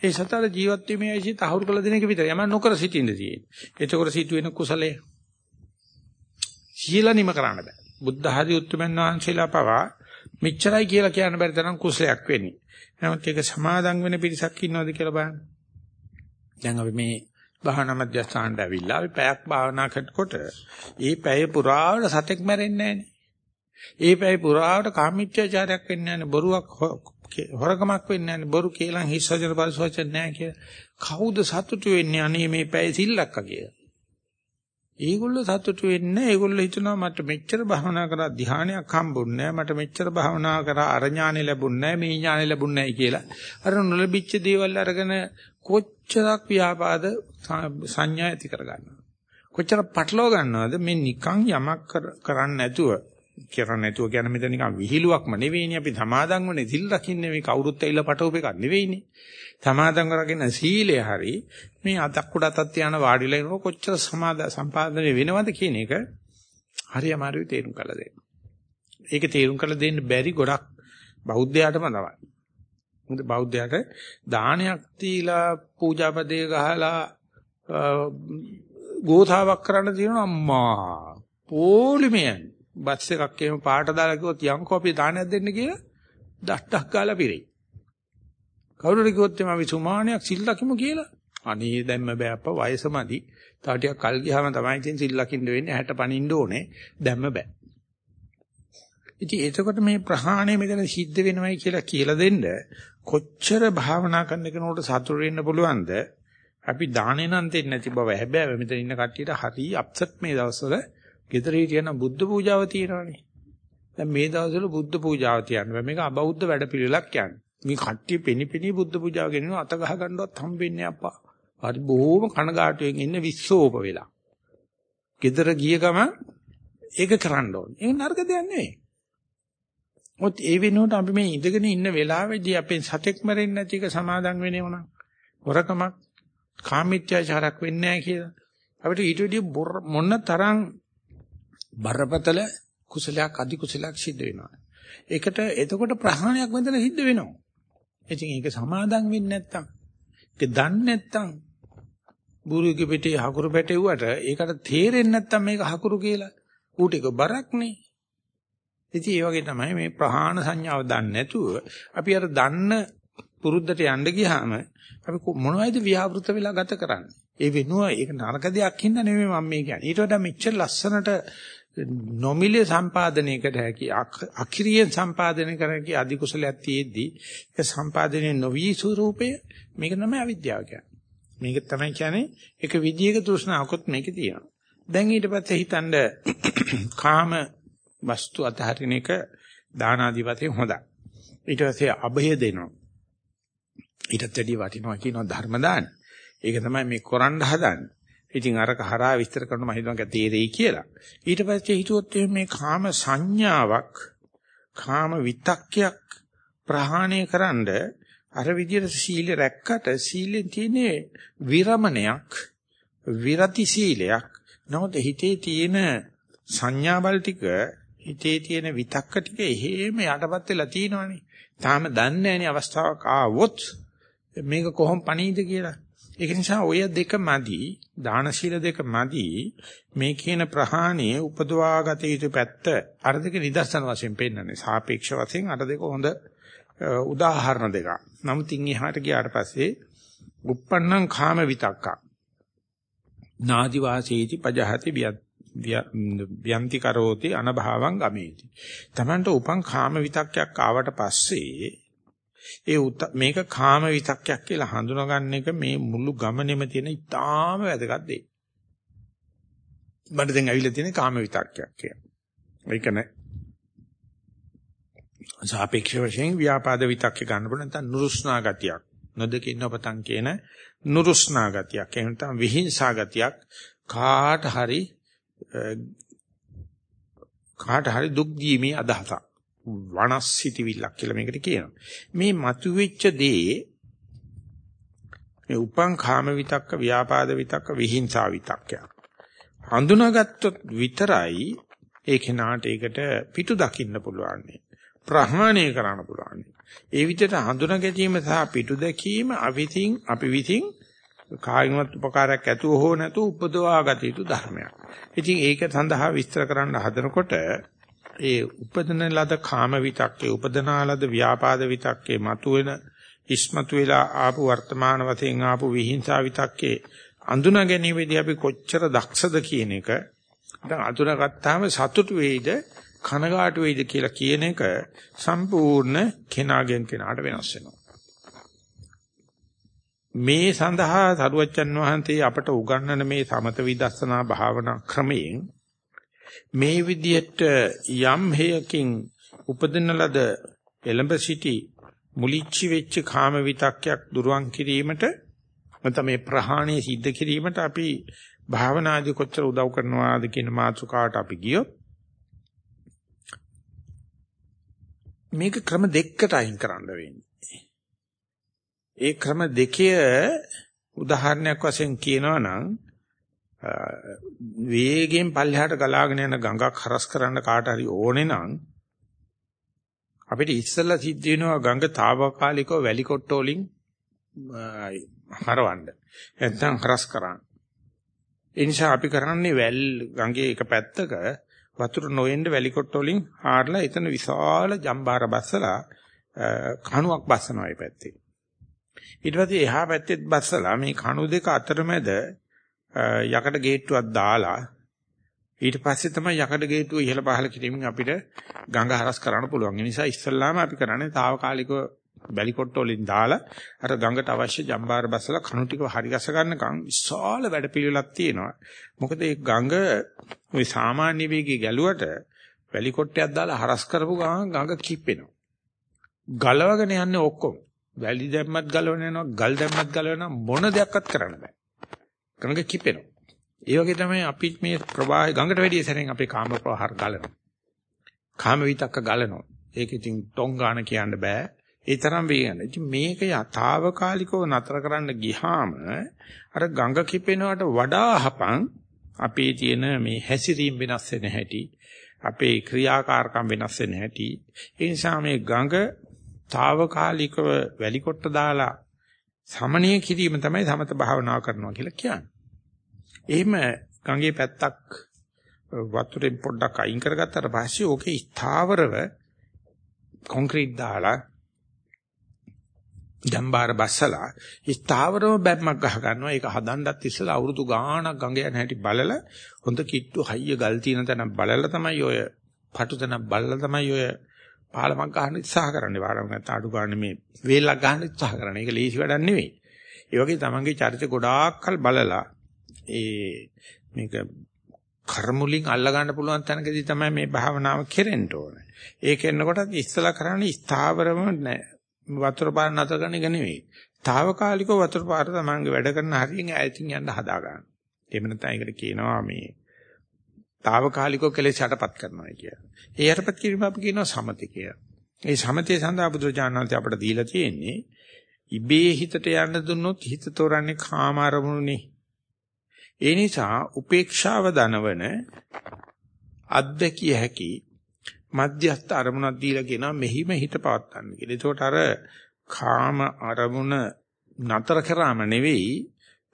ඒ සතර ජීවත් වීමේ ඇයි තහවුරු කළ දෙන එක විතරයි. යම නොකර සිටින්න තියෙන්නේ. එතකොට සිටුවෙන කුසලයේ සීල නිම කරන්න බෑ. බුද්ධ ආදී උත්තරමන් වහන්සේලා පවා මෙච්චරයි කියලා කියන්න බැරි තරම් කුසලයක් වෙන්නේ. නමුත් ඒක සමාදන් වෙන පිරිසක් ඉන්නවද කියලා බලන්න. දැන් අපි මේ භාවනා මධ්‍යස්ථානට ඇවිල්ලා අපි පැයක් භාවනා කරනකොට ඒ පැය පුරාවට සතෙක් මැරෙන්නේ ඒ පැය පුරාවට කාමීත්‍යචාරයක් වෙන්නේ නැහැ බොරුවක් හොරකමක් වෙන්නේ නැහැ බොරු කියලා හිස්සජන පරිසවචන නැහැ කියලා. කවුද සතුටු වෙන්නේ? අනේ මේ පැය සිල්ලක්ක කියලා. ඒගොල්ලෝ සතුටු වෙන්නේ ඒගොල්ලෝ හිතනවා මට මෙච්චර භාවනා කරා ධානයක් හම්බුන්නේ මට මෙච්චර භාවනා කරා අර ඥානෙ ලැබුන්නේ මේ ඥානෙ ලැබුන්නේ කියලා. අර නොලැබිච්ච දේවල් අරගෙන කොච්චරක් ව්‍යාපාද සංඥා ඇති කරගන්නවා? කොච්චර පටලව ගන්නවද? මේ නිකන් යමක් කරන්නේ නැතුව කරන්නේ නැතුව කියන මෙතන නිකන් විහිළුවක්ම නෙවෙයිනේ අපි සමාදන් වුනේ සිල් රකින්නේ මේ කවුරුත් ඇවිල්ලා පටවප එකක් නෙවෙයිනේ සමාදන් කරගෙන සීලය හරි මේ අතක් උඩ අතක් තියාන වාඩිලා ඉන්නකොට කොච්චර සමාද සම්පාදනය වෙනවද කියන එක හරි අමාරුයි තේරුම් කරලා දෙන්න. ඒක තේරුම් කරලා දෙන්න බැරි ගොඩක් බෞද්ධයාටම තමයි. මොකද බෞද්ධයාට දානයක් දීලා පූජාපදේ ගහලා ගෝතාවක් කරන්න තියෙනවා අම්මා. පොලිමෙන් බස් එකක් එහෙම පාට දාලා කිව්වොත් යන්කෝ අපි දානයක් දෙන්න කියලා දෂ්ටක් ගාලා පිරෙයි. කවුරුරි කිව්වොත් එම අපි සුමානයක් සිල් ලකිමු කියලා. අනේ දැම්ම බෑ අප්පා වයසමදි. තව ටිකක් කල් ගියාම තමයි ඉතින් සිල් ලකින්න වෙන්නේ 60 පණින්න ඕනේ. දැම්ම බෑ. ඉතින් එතකොට මේ ප්‍රහාණය මෙතන සිද්ධ වෙනවයි කියලා කියලා දෙන්න කොච්චර භාවනා කරන කෙනෙකුට සතුටු වෙන්න පුළුවන්ද? අපි දානේ නම් දෙන්නේ නැති බව හැබැයි මෙතන ඉන්න කට්ටියට හරි අප්සෙට් මේ දවස්වල ගෙදර හිටියනම් බුද්ධ පූජාව තියෙනවානේ. දැන් මේ දවස්වල බුද්ධ පූජාව තියන්නේ. මේක අබෞද්ධ වැඩපිළිවෙලක් කියන්නේ. මේ කට්ටිය පෙනිපෙනී බුද්ධ පූජාව ගෙනිනවා අත ගහ ගන්නවත් හම්බෙන්නේ අප්පා. හරි බොහොම කනගාටුවෙන් ඉන්න විශ්සෝප වෙලා. ගෙදර ගිය ගම ඒක කරන්න ඕනේ. ඒක නරක දෙයක් නෙවෙයි. මොකද ඒ වෙනුවට අපි මේ ඉඳගෙන ඉන්න වෙලාවේදී අපෙන් සතෙක් මරෙන්නේ නැති එක සමාදන් වෙන්නේ මොනවා? හොරකමක් කාමීත්‍යාචාරයක් වෙන්නේ නැහැ කියලා. අපිට ඊට වඩා මොන තරම් බරපතල කුසලයක් අධි කුසලයක් සිද්ධ වෙනවා. ඒකට එතකොට ප්‍රහාණයක් මෙතන සිද්ධ වෙනවා. ඉතින් ඒක සමාදන් වෙන්නේ නැත්තම් ඒක දන්නේ නැත්තම් බුරුගේ පිටේ හකුරු පැටෙව්වට ඒකට තේරෙන්නේ නැත්තම් මේක හකුරු කියලා ඌට ඒක බරක් නේ. ඉතින් ඒ වගේ තමයි මේ ප්‍රහාණ සංඥාව දන්නේ නැතුව අපි අර දන්න පුරුද්දට යන්න ගියාම අපි මොනවයිද ව්‍යාවෘත වෙලා ගත කරන්නේ. ඒ වෙනුව ඒක නරක දෙයක් හින්දා නෙමෙයි මම මේ කියන්නේ. ඊට වඩා මෙච්චර ලස්සනට නොමිලේ සම්පාදනයකට හැකි අක්‍රීය සම්පාදනය කර හැකි අධි කුසලයක් තියෙද්දී ඒ සම්පාදනයේ නොවි ස්වરૂපය මේක තමයි අවිද්‍යාව කියන්නේ. මේක තමයි කියන්නේ එක විදියක තෘෂ්ණාවකොත් මේකේ තියෙනවා. දැන් ඊට පස්සේ හිතනද <coughs> කාම වස්තු අතහරින එක දාන ආදී වශයෙන් හොඳයි. ඊට පස්සේ අභය දෙනවා. ඊටත් වැඩි වටිනවා කියනවා ධර්ම දාන. ඒක තමයි මේ කරන්න හදන්නේ. ඉතින් අරක හරහා විස්තර කරනවා මම හිතනවා තේරෙයි කියලා. ඊට පස්සේ හිතුවොත් මේ කාම සංඥාවක් කාම විතක්කයක් ප්‍රහාණය කරන්ඩ අර විදියට සීල රැක්කට සීලෙන් තියෙන්නේ විරමණයක් විරති සීලයක්. නමුත් හිතේ තියෙන සංඥාවල් ටික හිතේ තියෙන විතක්ක ටික එහෙම යටපත් වෙලා තියෙනවනේ. තාම දන්නේ නැණි අවස්ථාවක් ආවොත් මේක කොහොම පණීද කියලා. ඒක නිසා ඔය දෙක මදි, දාන සීල දෙක මදි මේ කියන ප්‍රහාණය උපදවාගත යුතු පැත්ත අර දෙක නිදර්ශන වශයෙන් පෙන්නන්නේ. සාපේක්ෂ වශයෙන් අර දෙක හොඳ උදාහරණ දෙකක්. නමුත් ඉන් එහාට ගියාට පස්සේ uppannam කාම විතක්කා. නාදි වාසීති පජහති ව්‍යන්ති කරෝති අනභාවං ගමේති. Tamanට උපන් කාම විතක්කයක් ආවට පස්සේ ඒ මේක කාම විතක්කයක් කියලා හඳුනාගන්න එක මේ මුළු ගමනේම තියෙන ඉතාම වැදගත් දෙයක්. මට දැන් ඇවිල්ලා තියෙන කාම විතක්කයක් කියලා. ඒක නෑ. සාපේක්ෂ වශයෙන් ව්‍යාපාද විතක්ක ගන්න පුළුවන් නැත්නම් නුරුස්නා ගතියක්. නොදකින්න ඔබතන් කියන නුරුස්නා ගතියක්. එහෙම නැත්නම් විහිංසා ගතියක් කාට හරි කාට හරි දුක් දීමේ අදහසක්. වනස්සිතවිල්ලක් කියලා මේකට කියනවා. මේ මතුවෙච්ච දේ මේ උපං කාම විතක්ක, ව්‍යාපාද විතක්ක, විහිංසා විතක්කය. හඳුනාගත්තොත් විතරයි ඒ කෙනාට ඒකට පිටු දකින්න පුළුවන්. ප්‍රහාණය කරන්න පුළුවන්. ඒ විදිහට හඳුනා ගැනීම සහ පිටු දැකීම අවිතින් අපි විතින් කායිමත් උපකාරයක් ඇතුව හෝ නැතුව උපදවා ගත යුතු ධර්මයක්. ඉතින් ඒක සඳහා විස්තර කරන්න හදනකොට ඒ උපදන ලද කාම විතක්කේ උපදනා ලද ව්‍යාපාද විතක්කේ මතුවෙන ඉස්මතු වෙලා ආපු වර්තමාන වශයෙන් ආපු විහිංසාව විතක්කේ අඳුනා ගැනීමේදී අපි කොච්චර දක්ෂද කියන එක දැන් අඳුනාගත්තාම සතුටු වෙයිද කනගාටු වෙයිද කියලා කියන එක සම්පූර්ණ කෙනාගෙන් කෙනාට වෙනස් වෙනවා. මේ සඳහා සරුවච්චන් වහන්සේ අපට උගන්වන මේ සමත විදර්ශනා භාවනා ක්‍රමයෙන් මේ විදියට යම් හේයකින් උපදින ලද එළඹ සිටි මුලිච්චි වෙච්ච කාම විතක්යක් දුරවන් කිරීමට නැත්නම් මේ ප්‍රහාණය සිද්ධ කිරීමට අපි භාවනාදී කොච්චර උදව් කරනවාද කියන මාතෘකාවට අපි ගියොත් මේක ක්‍රම දෙකකට අයින් කරන්න වෙන්නේ. ඒ ක්‍රම දෙකේ උදාහරණයක් වශයෙන් කියනවා නම් වේගයෙන් පල්ලෙහාට ගලාගෙන යන ගඟක් හරස් කරන්න කාට හරි ඕනේ නම් අපිට ඉස්සෙල්ලා සිද්ධ වෙනවා ගඟ తాවකාලිකව වැලි කොට්ට වලින් හරවන්න. නැත්නම් හරස් කරන්න. ඒ නිසා අපි කරන්නේ වැල් ගඟේ එක පැත්තක වතුර නොඑන්න වැලි කොට්ට වලින් හාරලා එතන විශාල ජම්බාර බස්සලා කණුවක් බස්සනවා මේ පැත්තේ. ඊට පස්සේ එහා පැත්තෙත් බස්සලා මේ කණු දෙක අතරමැද යකඩ ගේට්ටුවක් දාලා ඊට පස්සේ තමයි යකඩ ගේට්ටුව ඉහළ පහළ කිරීමෙන් අපිට ගඟ හරස් කරන්න පුළුවන්. ඒ නිසා ඉස්සල්ලාම අපි කරන්නේ తాවකාලිකව බැලි කොට්ට වලින් දාලා අර ගඟට අවශ්‍ය ජම්බාර බස්සලා කණු ටිකව හරි ගස ගන්නකම් විශාල වැඩපිළිවෙලක් තියෙනවා. මොකද ඒ ගඟ ওই සාමාන්‍ය වේගයේ ගැලුවට බැලි කොට්ටයක් දාලා හරස් කරපු ගමන් ගඟ කිප්පෙනවා. ගලවගෙන යන්නේ ඔක්කොම. වැලි දැම්මත් ගලවන යනවා, ගල් දැම්මත් ගලවනවා මොන දෙයක්වත් කරන්න බෑ. ගඟ කිපෙනවා. ඒ වගේ තමයි අපි මේ ප්‍රවාහය ගඟට වැඩිය සැරෙන් අපේ කාම ප්‍රවාහ ගලනවා. කාම විතක්ක ගලනවා. ඒක ඉතින් ටොං ගන්න කියන්න බෑ. ඒ තරම් වේගන. ඉතින් මේක යථාවකාලිකව නතර කරන්න ගියාම අර ගඟ කිපෙනවට වඩා හපන් අපේ තියෙන මේ හැසිරීම වෙනස් වෙන හැටි අපේ ක්‍රියාකාරකම් වෙනස් වෙන හැටි ඒ නිසා මේ ගඟ తాවකාලිකව වැලි කොට දාලා සමනය කිරීම තමයි සමත භාවනාව කරනවා කියලා කියන්නේ. එහෙම ගඟේ පැත්තක් වතුරෙන් පොඩ්ඩක් අයින් කරගත්තාට පස්සේ ඕකේ ස්ථාවරව කොන්ක්‍රීට් දාලා ජම්බාර බස්සලා ස්ථාවරව බැම්මක් ගහ ගන්නවා. ඒක හදන්නත් ඉස්සලා අවුරුදු ගාණක් ගඟ යන හැටි බලලා හොඳ කිට්ටු හයිය ගල් තියෙන තැන බලලා තමයි ඔය පටු තැන බලලා තමයි ඔය පාලමක් ගන්න උත්සාහ කරන්නේ. පාලමක් නැත්නම් අඩු ගන්න මේ වේලක් ගන්න උත්සාහ කරන්නේ. ඒක ලේසි වැඩක් නෙවෙයි. ඒ වගේ තමන්ගේ චරිත ගොඩාක්කල් බලලා ඒ මේක කර්මුලින් අල්ල ගන්න පුළුවන් තැනකදී තමයි මේ භාවනාව කෙරෙන්න ඕනේ. ඒක එන්නකොටත් ඉස්සලා කරන්නේ ස්ථාවරම වතුර පාර නතර කරන එක නෙවෙයි. తాවකාලිකව වතුර පාර තමන්ගේ වැඩ කරන හරියෙන් ඈතින් යන්න හදා ගන්න. එහෙම නැත්නම් ඒකට කියනවා මේ తాවකාලිකව කෙලෙස් යටපත් කරනවා කියලා. ඒ යටපත් කිරීම අපි කියනවා සමති කියලා. ඒ සමතේ සඳහා බුදුරජාණන් අපට දීලා තියෙන්නේ ඉබේ හිතට යන්න දුන්නොත් හිත තෝරන්නේ කාම අරමුණුනේ. ඒ නිසා උපේක්ෂාව දනවන අද්දකිය හැකි මධ්‍යස්ථ අරමුණක් දීලා කියනවා මෙහිම හිත පවත්තන්න කියලා. ඒකට අර කාම අරමුණ නතර කරාම නෙවෙයි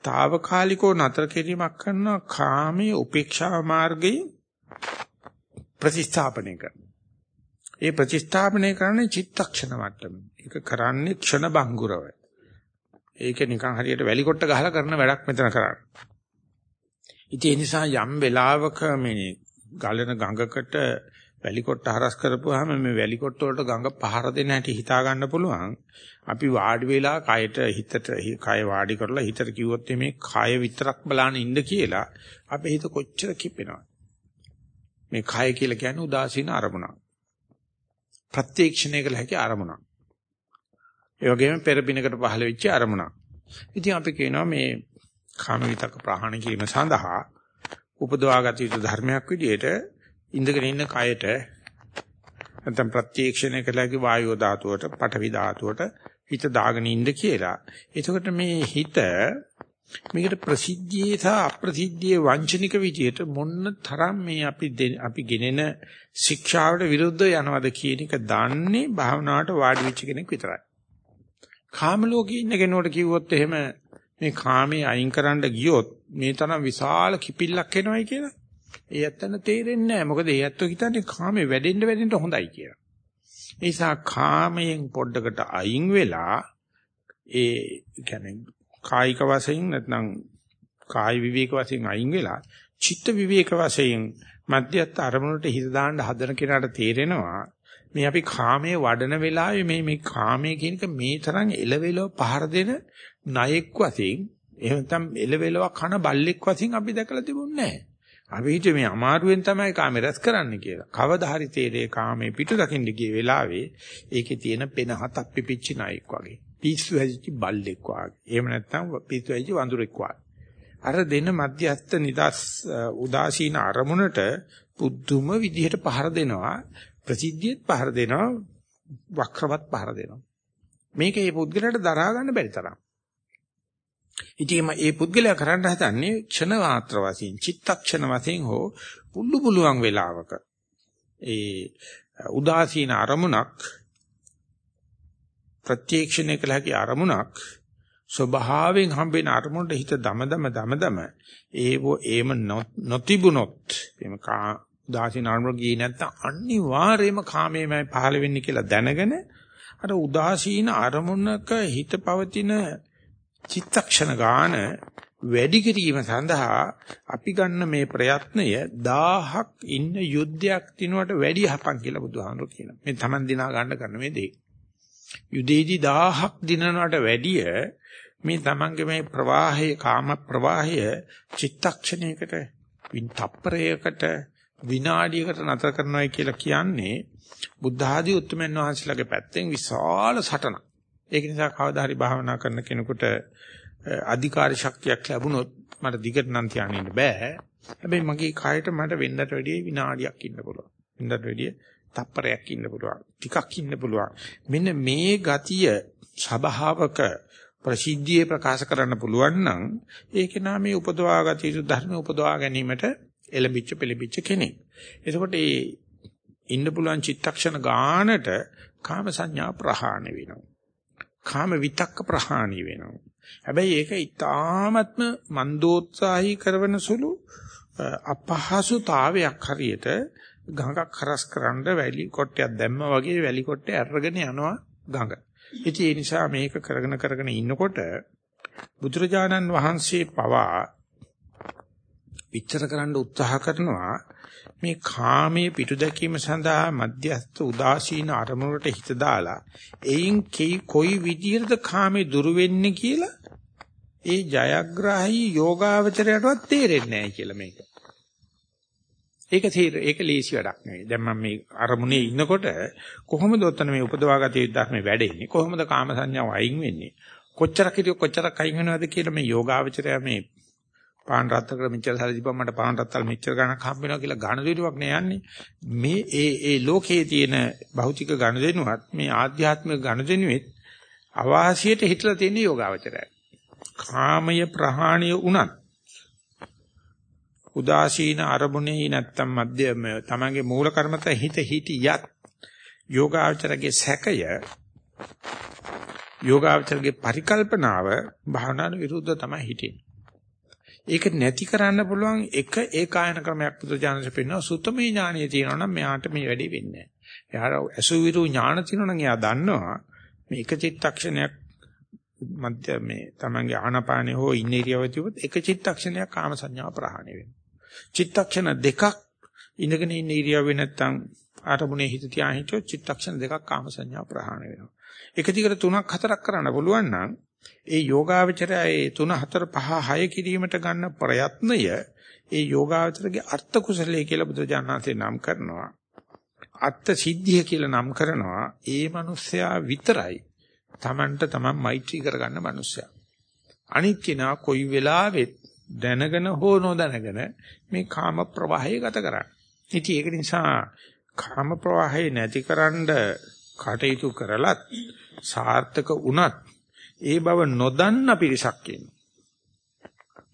తాවකාලිකව නතර කිරීමක් කරනවා කාමයේ උපේක්ෂා මාර්ගයේ ප්‍රතිස්ථාපනය කරනවා. ඒ ප්‍රතිස්ථාපනය කරන්නේ චිත්තක්ෂණ මට්ටමේ. ඒක කරන්නේ ක්ෂණ බංගුරව. ඒක නිකන් හරියට වැලි කොට්ට ගහලා කරන වැඩක් මෙතන කරන්නේ. ඉතින් ඒ නිසා යම් වෙලාවක මේ ගලන ගඟකට වැලි කොට්ට හරස් කරපුවාම මේ වැලි කොට්ට වලට ගඟ පහර දෙන්න හැටි හිතා ගන්න පුළුවන්. අපි වාඩි වෙලා කයට හිතට කය වාඩි කරලා හිතට කිව්වොත් මේ කය විතරක් බලන්න ඉන්න කියලා අපේ හිත කොච්චර කිපෙනවද? මේ කය කියලා කියන්නේ උදාසීන අරමුණක්. ප්‍රත්‍යක්ෂණය කළ හැකි අරමුණක්. ඒ වගේම පෙරපිනකට පහළ වෙච්ච අරමුණක්. ඉතින් අපි කියනවා මේ කාම විතක ප්‍රහාණ කිරීම සඳහා උපදවාගත යුතු ධර්මයක් විදිහට ඉඳගෙන ඉන්න කයට නැත්නම් ප්‍රත්‍යක්ෂණය කළ හැකි වායෝ ධාතුවට, පඨවි ධාතුවට හිත දාගෙන ඉන්න කියලා. එතකොට මේ හිත මේකට ප්‍රසිද්ධියේ සහ අප්‍රසිද්ධියේ වංචනික විදියට මොන්න තරම් මේ අපි අපි ගෙනෙන ශික්ෂාවට විරුද්ධව යනවද කියන එක දන්නේ භාවනාවට වාඩි වෙච්ච කෙනෙක් විතරයි. කාම ලෝකේ ඉන්න කෙනෙකුට කිව්වොත් එහෙම මේ කාමයේ අයින් කරන්න ගියොත් මේ තරම් විශාල කිපිල්ලක් එනවයි කියලා. ඒ ඇත්තන තේරෙන්නේ නැහැ. මොකද ඒ ඇත්තෝ හිතන්නේ කාමේ වැඩෙන්න වැඩෙන්න හොඳයි කියලා. ඒ නිසා කාමයෙන් පොඩ්ඩකට අයින් වෙලා ඒ කියන්නේ කායික වශයෙන් නැත්නම් කායි විවේක වශයෙන් අයින් වෙලා චිත්ත විවේක වශයෙන් මධ්‍යස්ථ අරමුණට හිත දාන්න හදන කෙනාට තේරෙනවා මේ අපි කාමයේ වඩන වෙලාවේ මේ මේ කාමයේ කියන එක මේ තරම් එලවෙලව පහර දෙන ණයෙක් වශයෙන් එහෙම නැත්නම් එලවෙලව කන බල්ලෙක් වශයෙන් අපි දැකලා තිබුණේ නැහැ. අපි හිතුවේ මේ අමාරුවෙන් තමයි කාමේ රැස් කරන්න කියලා. කවදා හරි තේරේ කාමේ පිටු දකින්න ගිය වෙලාවේ ඒකේ තියෙන පෙන හතක් පිපිච්ච ණයෙක් වගේ. පිස්සු හැදිච්ච බල්ලෙක් වගේ. එහෙම නැත්නම් පිස්සු හැදිච්ච වඳුරෙක් වගේ. අර දෙන මධ්‍යස්ත නිදස් උදාසීන අරමුණට පුදුම විදිහට පහර දෙනවා. ප්‍රසිද්ධියත් පහර දෙනවා. වක්‍රවත් පහර දෙනවා. මේක මේ පුද්ගලයාට දරා ගන්න බැරි තරම්. ඉතින් මේ පුද්ගලයා කරන්න හදන්නේ ක්ෂණ මාත්‍ර වශයෙන්, චිත්තක්ෂණ වශයෙන් හෝ පුල්ලු පුළුවන් වෙලාවක. ඒ උදාසීන අරමුණක් ප්‍රත්‍යක්ෂණය කළ හැකි අරමුණක් ස්වභාවයෙන් හම්බෙන අරමුණට හිත දම දම දම දම ඒව ඒම නොතිබුනොත් එම කා උදාසීන අරමුණ ගියේ නැත්නම් අනිවාර්යයෙන්ම කාමයේමයි පහළ වෙන්නේ කියලා දැනගෙන අර උදාසීන අරමුණක හිත පවතින චිත්තක්ෂණ ගාන වැඩි කිරීම සඳහා අපි ගන්න මේ ප්‍රයත්නය 1000ක් ඉන්න යුද්ධයක් දිනුවට වැඩි හපන් කියලා බුදුහාමුදුරු කියනවා. මේ Taman දිනා ගන්න කරන මේ දේ. යුදේදී 1000ක් දිනනවට වැඩිය මේ Tamanගේ මේ ප්‍රවාහය කාම ප්‍රවාහය චිත්තක්ෂණයකට වින් තප්පරයකට විනාඩියකට නතර කරනවා කියලා කියන්නේ බුද්ධ ආදී උත්තරමන් වහන්සේලාගේ පැත්තෙන් විශාල සටනක්. ඒක නිසා කවදා හරි භාවනා කරන කෙනෙකුට අධිකාරී ශක්තියක් ලැබුණොත් මට දිගට නම් තියාගෙන ඉන්න බෑ. හැබැයි මගේ කායට මට වෙන්නට වැඩිය විනාඩියක් ඉන්න පුළුවන්. වෙන්නට වැඩිය තප්පරයක් ඉන්න පුළුවන්. ටිකක් ඉන්න පුළුවන්. මෙන්න මේ ගතිය සබාවක ප්‍රසිද්ධියේ ප්‍රකාශ කරන්න පුළුවන් නම් ඒක නාමයේ උපදවා ගත යුතු ධර්ම උපදවා ගැනීමට එළඹිච්ච පෙළඹිච්ච කෙනෙක්. එතකොට මේ ඉන්න පුළුවන් චිත්තක්ෂණ ගානට කාම සංඥා ප්‍රහාණය වෙනවා. කාම විතක්ක ප්‍රහාණය වෙනවා. හැබැයි ඒක ඊ타ත්ම මන්දෝත්සාහී කරන සුළු අපහසුතාවයක් හරියට ගඟක් හරස් කරන්න වැලි කොටයක් දැම්ම වගේ වැලි කොටේ අරගෙන යනවා ගඟ. ඉතින් ඒ නිසා මේක කරගෙන කරගෙන ඉන්නකොට බුදුරජාණන් වහන්සේ පවා විචාර කරන්න උත්සාහ කරනවා මේ කාමයේ පිටු දැකීම සඳහා මධ්‍යස්ථ උදාසීන අරමුණට හිත දාලා එයින් කොයි විදිහටද කාමේ දුරු වෙන්නේ කියලා ඒ ජයග්‍රාහී යෝගාවචරයටවත් තේරෙන්නේ නැහැ කියලා මේක. ඒක තේර ඒක ලේසි වැඩක් නෙවෙයි. දැන් මම මේ අරමුණේ ඉන්නකොට කොහොමද ඔතන මේ උපදවාගත යුතු ධර්ම වැඩෙන්නේ? කොහොමද කාම සංඥාව අයින් වෙන්නේ? කොච්චරක් හිටියොත් කොච්චරක් අයින් වෙනවද කියලා මේ යෝගාවචරය මේ පාන් රත්තරන් මෙච්චර සැලසිපම් මට පාන් රත්තරන් මෙච්චර ගණක් හම්බ වෙනවා කියලා ගණදෙනුවක් නේ යන්නේ මේ ඒ ඒ ලෝකයේ තියෙන භෞතික ගණදෙනුවත් මේ ආධ්‍යාත්මික ගණදෙනුවෙත් අවාසියට හිටලා තියෙන යෝගාවචරය කාමය ප්‍රහාණය උනත් උදාසීන අරමුණේ නැත්තම් මධ්‍යම තමන්ගේ මූල කර්මත හිත හිටියත් යෝගාචරගේ සැකය යෝගාචරගේ පරිකල්පනාව භාවනාවට විරුද්ධ තමයි හිටින්නේ. ඒක නැති කරන්න පුළුවන් එක ඒකායන ක්‍රමයක් බුදුජානක පෙන්වනවා සුත්තමේ ඥානිය තියෙනවා නම් මෙයාට මේ වැඩේ වෙන්නේ නැහැ. එයාට අසුවිරු ඥාන තියෙනවා නම් එයා දන්නවා මේ එක චිත්තක්ෂණයක් මධ්‍ය මේ තමන්ගේ ආනාපානේ හෝ ඉන්න ඉරියව්ව තිබුත් එක චිත්තක්ෂණයක් කාම සංඥාව ප්‍රහාණය වෙනවා. චිත්තක්ෂණ දෙකක් ඉඳගෙන ඉන්න ඉරියව්වේ නැත්තම් ආරමුණේ හිත තියා හිටියොත් චිත්තක්ෂණ දෙකක් කාම සංඥා ප්‍රහාණය වෙනවා. එක දිගට තුනක් හතරක් කරන්න පුළුවන් නම් ඒ යෝගාවචරය ඒ 3 4 5 6 කිරීමට ගන්න ප්‍රයත්නය ඒ යෝගාවචරගේ අර්ථ කුසලයේ කියලා බුදුජානනාථේ නම් කරනවා. අර්ථ සිද්ධිය කියලා නම් කරනවා. ඒ මිනිස්සයා විතරයි Tamanට Taman මෛත්‍රී කරගන්න මිනිස්සයා. අනිත් කෙනා කොයි වෙලාවෙත් දැනගෙන හෝ නොදැනගෙන මේ කාම ප්‍රවාහය ගත කරන්නේ. ඉතින් ඒක නිසා කාම ප්‍රවාහය නැතිකරන්න කටයුතු කරලත් සාර්ථක වුණත් ඒ බව නොදන්න පිරිසක් ඉන්නවා.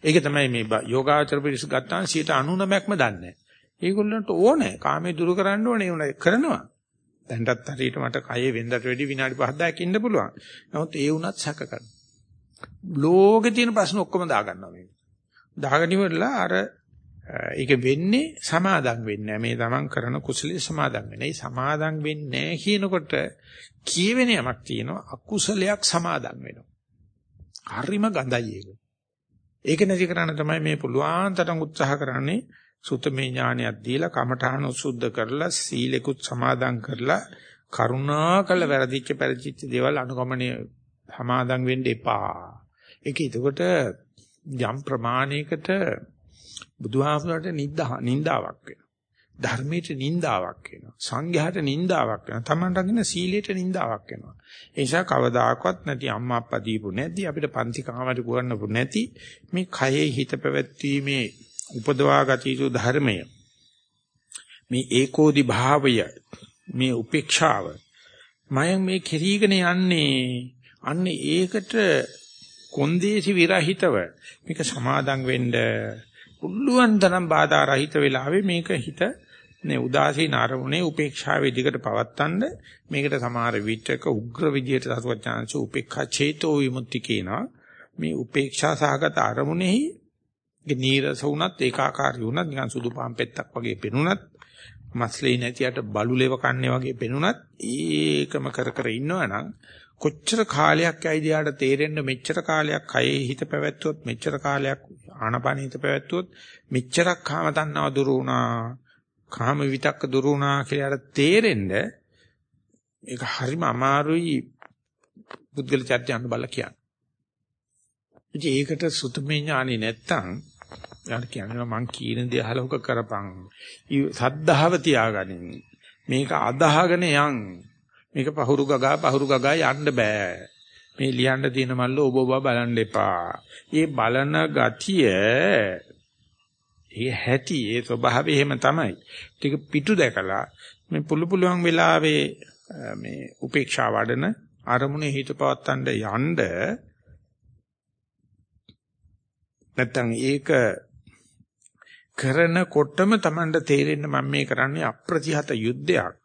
ඒක තමයි මේ යෝගාචර පිරිස ගත්තාම 99%ක්ම දන්නේ. ඒගොල්ලන්ට ඕනේ කාමේ දුරු කරන්න ඕනේ ඒ කරනවා. දැන්ටත් හරියට මට කයේ වෙන්දට වැඩි විනාඩි 5-10ක් ඉන්න පුළුවන්. නමුත් ඒ වුණත් සැක කරනවා. ලෝකේ තියෙන ප්‍රශ්න ඔක්කොම දාගන්නවා මේක. දාගෙන ඉවරලා අර ඒක වෙන්නේ සමාදම් වෙන්නේ මේ තමන් කරන කුසලයේ සමාදම් වෙන්නේ. ඒ සමාදම් වෙන්නේ කියනකොට කියවෙන යමක් තියෙනවා අකුසලයක් සමාදම් වෙනවා. හරිම ගඳයි ඒක. ඒක නැති කරන්න තමයි මේ පුළුවන් තරම් උත්සාහ කරන්නේ සුතමේ ඥානයක් දීලා කමඨහන සුද්ධ කරලා සීලෙකුත් සමාදන් කරලා කරුණාකල වැරදිච්ච පරිචිත්ත දේවල් අනුගමනය සමාදන් වෙන්න එපා. ඒක එතකොට යම් ප්‍රමාණයකට බුදුහාමුදුරට නින්දාවක් වෙනවා. ධර්මයට නින්දාවක් වෙනවා. සංඝයාට නින්දාවක් වෙනවා. Taman රකින්න සීලයට නින්දාවක් වෙනවා. ඒ නිසා කවදාකවත් නැති අම්මා අප්පා දීපු නැති අපිට පන්ති කාමරේ පුරන්නපු නැති මේ කයේ හිත පැවැත්වීමේ උපදවා ගත යුතු ධර්මය මේ ඒකෝදි භාවය මේ උපේක්ෂාව මම මේ කෙරීගෙන යන්නේ අන්න ඒකට කොන්දේසි විරහිතව මේක සමාදම් වෙන්න පුළුවන් තරම් බාධා රහිත වෙලාවේ මේක හිත නේ උදාසීන අරමුණේ උපේක්ෂාවේ දිගට පවත්තන්න මේකට සමහර විචක උග්‍ර විදියට සතුවචාන්ස උපේක්ෂා චේතෝ විමුක්ති කියනවා. මේ උපේක්ෂා සහගත අරමුණෙහි නීරස වුණත් ඒකාකාරී වුණත් නිකන් සුදු පාන් පෙත්තක් වගේ පෙනුනත් මස්ලේ නැතියට බලුලෙව කන්නේ වගේ පෙනුනත් ඒකම කර කර ඉන්නවනම් කොච්චර කාලයක් ඇයිද යාට තේරෙන්න මෙච්චර කාලයක් කයේ හිත පැවැත්වුවොත් මෙච්චර කාලයක් ආනපන හිත පැවැත්වුවොත් මෙච්චරක් කාම තණ්හාව දුරු වුණා කාම විතක්ක දුරු වුණා කියලා යාට තේරෙන්න ඒක හරිම අමාරුයි පුද්ගල චර්යාන්න බල කියන්නේ. ඉතින් ඒකට සුතුමේ ඥානෙ නැත්තම් යාට කියන්නේ මං කියන දේ අහලා උක කරපන්. සද්ධාව තියාගනින්. මේක අදහගෙන යන්. මේක පහුරු ගගා පහුරු ගගා යන්න බෑ. මේ ලියන්න තියෙන මල්ල ඔබ ඔබ බලන්න එපා. මේ බලන ගතිය ඒ හැටි ඒ ස්වභාවය එහෙම තමයි. ටික පිටු දැකලා මේ පුළු පුළුවන් වෙලාවේ මේ උපේක්ෂා වඩන අරමුණේ හිත පවත්තන්න යන්න නැත්තම් ඒක කරනකොටම Tamanට තේරෙන්න මම මේ කරන්නේ අප්‍රතිහත යුද්ධයක්.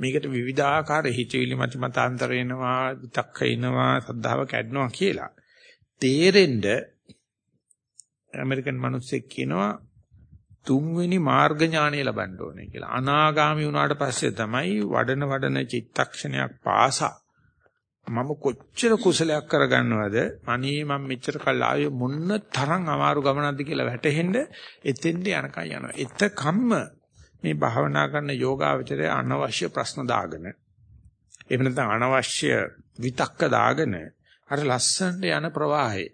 මේකට විවිධාකාර හිතවිලි මත මතාන්තර එනවා, විතක්ක එනවා, සද්ධාව කැඩනවා කියලා. තේරෙන්න ඇමරිකන් මිනිස්සෙක් කියනවා තුන්වෙනි මාර්ග ඥානය ලබන්න ඕනේ කියලා. අනාගාමී වුණාට පස්සේ තමයි වඩන වඩන චිත්තක්ෂණයක් පාසා මම කොච්චර කුසලයක් කරගන්නවද අනේ මම මෙච්චර කල් ආයේ මොන්න තරම් අමාරු ගමනක්ද කියලා වැටහෙන්න එතෙන්ට යනකම් යනවා. එතකම්ම මේ භාවනා කරන යෝගාවචරය අනවශ්‍ය ප්‍රශ්න දාගෙන එහෙම නැත්නම් අනවශ්‍ය විතක්ක දාගෙන අර ලස්සනට යන ප්‍රවාහේ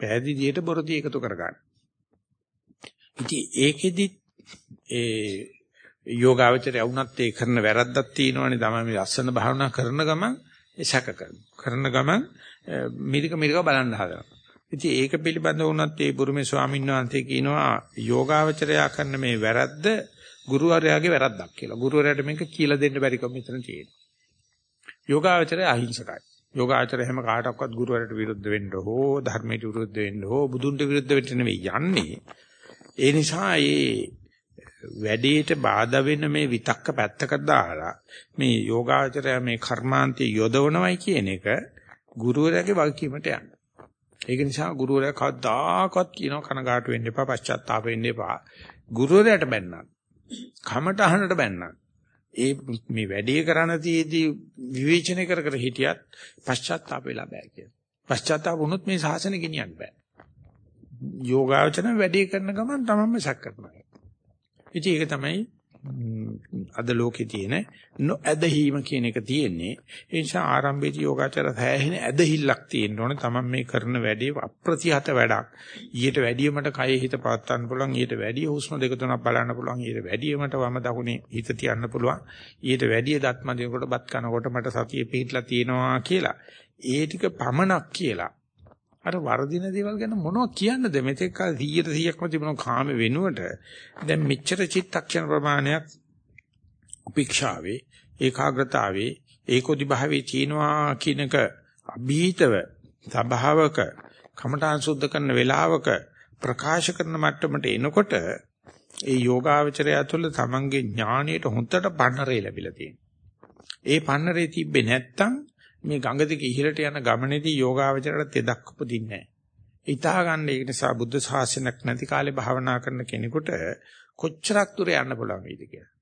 පැහැදිලියට බොරදී එකතු කරගන්න. ඉතින් ඒකෙදි ඒ යෝගාවචරය වුණත් ඒ කරන වැරද්දක් තියෙනවනේ තමයි මේ ලස්සන භාවනා කරන ගමන් සැක කරන ගමන් මිරික මිරික බලන්න හදනවා. ඉතින් ඒක පිළිබඳව වුණත් ඒ බුරුමේ ස්වාමීන් වහන්සේ කියනවා යෝගාවචරයා කරන මේ වැරද්ද ගුරුවරයාගේ වැරද්දක් කියලා. ගුරුවරයාට මේක කියලා දෙන්න බැරි කම මෙතන තියෙනවා. යෝගාවචරය අහිංසකයි. යෝගාචරය හැම කාටවත් ගුරුවරට විරුද්ධ වෙන්න හෝ ධර්මයට විරුද්ධ වෙන්න හෝ බුදුන්ට විරුද්ධ වෙන්න නෙවෙයි යන්නේ. ඒ නිසා මේ වැඩේට බාධා වෙන මේ විතක්ක පැත්තකට දාලා මේ යෝගාචරය මේ කර්මාන්තය යොදවනවයි කියන එක ගුරුවරයාගේ වගකීමට යන්න. ඒක නිසා ගුරුවරයා කවදාකවත් කියනවා කනගාටු වෙන්න එපා පශ්චාත්තාප වෙන්න එපා. ගුරුවරයාට බැන්නත් කමට අහන්නට බැන්නත් ඒ මේ වැඩේ කරන තියේදී විවේචනය කර කර හිටියත් පශ්චාත්තාප වෙලා බෑ කියලා. පශ්චාත්තාප වුණොත් මේ ශාසනය ගෙනියන්න බෑ. යෝගාචරණ වැඩේ කරන ගමන් තමන්ම සැක කරනවා. ඉතින් ඒක තමයි අද ලෝකේ තියෙන නොඇදහිීම කියන එක තියෙන්නේ. ඒ නිසා ආරම්භයේදී යෝගාචර සෑහෙන ඇදහිල්ලක් තියෙන්න ඕනේ. Taman මේ කරන වැඩේ අප්‍රතිහත වැඩක්. ඊට වැඩියමට කයෙ හිත පවත්වන්න පුළුවන්. ඊට වැඩිය හුස්ම දෙක තුනක් බලන්න පුළුවන්. ඊට වැඩියමට වම දකුණේ හිත තියන්න පුළුවන්. ඊට වැඩිය දත්ම දෙනකොට බත් කනකොට මට සතිය පිහිట్లా තියෙනවා කියලා. ඒ ටික පමණක් කියලා අර වර්ධින දේවල් ගැන මොනවද කියන්නද මෙතෙක් කල 100 100ක්ම තිබුණ කාම වෙනුවට දැන් මෙච්චර චිත්තක්ෂණ ප්‍රමාණයක් උපේක්ෂාවේ ඒකාග්‍රතාවේ ඒකෝදි භාවයේ තියනවා කියනක අභීතව සබාවක කමඨාන් සුද්ධ කරන වේලාවක ප්‍රකාශ කරන මට්ටමට එනකොට ඒ යෝගාවචරය තුළ තමන්ගේ ඥාණයට හොඳට පන්නරේ ලැබිලා තියෙනවා. ඒ පන්නරේ තිබ්බේ නැත්තම් මේ ගඟ දිගේ ඉහළට යන ගමනේදී යෝගාවචරයට තෙදක් උපදින්නේ නැහැ. හිතා ගන්න ඒක නිසා බුද්ධ ශාසනයක් නැති කාලේ භාවනා කරන කෙනෙකුට කොච්චරක් දුර යන්න පුළුවන් වේද කියලා.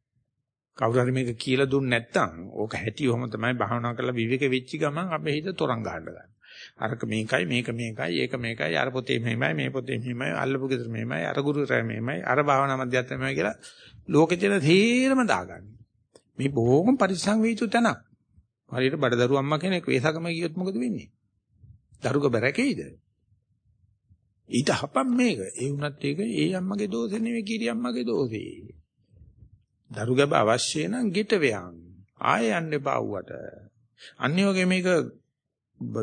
කවුරු හරි මේක කියලා දුන්නේ නැත්නම් ඕක හැටිවම තමයි භාවනා කරලා විවේක වෙච්ච ගමන් අපේ හිත තොරන් ගන්න ගන්න. අරක මේකයි මේක මේකයි ඒක මේකයි අර පොතේ මෙහෙමයි මේ පොතේ මෙහෙමයි අල්ලපු ගෙදර මෙහෙමයි අර ගුරුරයා මෙහෙමයි අර භාවනා මධ්‍යස්ථ මෙහෙමයි කියලා ලෝකෙ තියෙන තේරම දාගන්න. මේ බොහොම පරිසං වේතු තැනක්. හරියට බඩදරු අම්මා කෙනෙක් වේසකම ගියොත් මොකද වෙන්නේ? දරුග බරකෙයිද? ඊට හපම් මේක. ඒ වුණත් ඒක ඒ අම්මගේ දෝෂේ නෙවෙයි කිරි අම්මගේ දෝෂේ. දරුගබ අවශ්‍ය නම් ගෙට වයන්. ආයෙ යන්න එපා වුවට. අන්‍යෝගේ මේක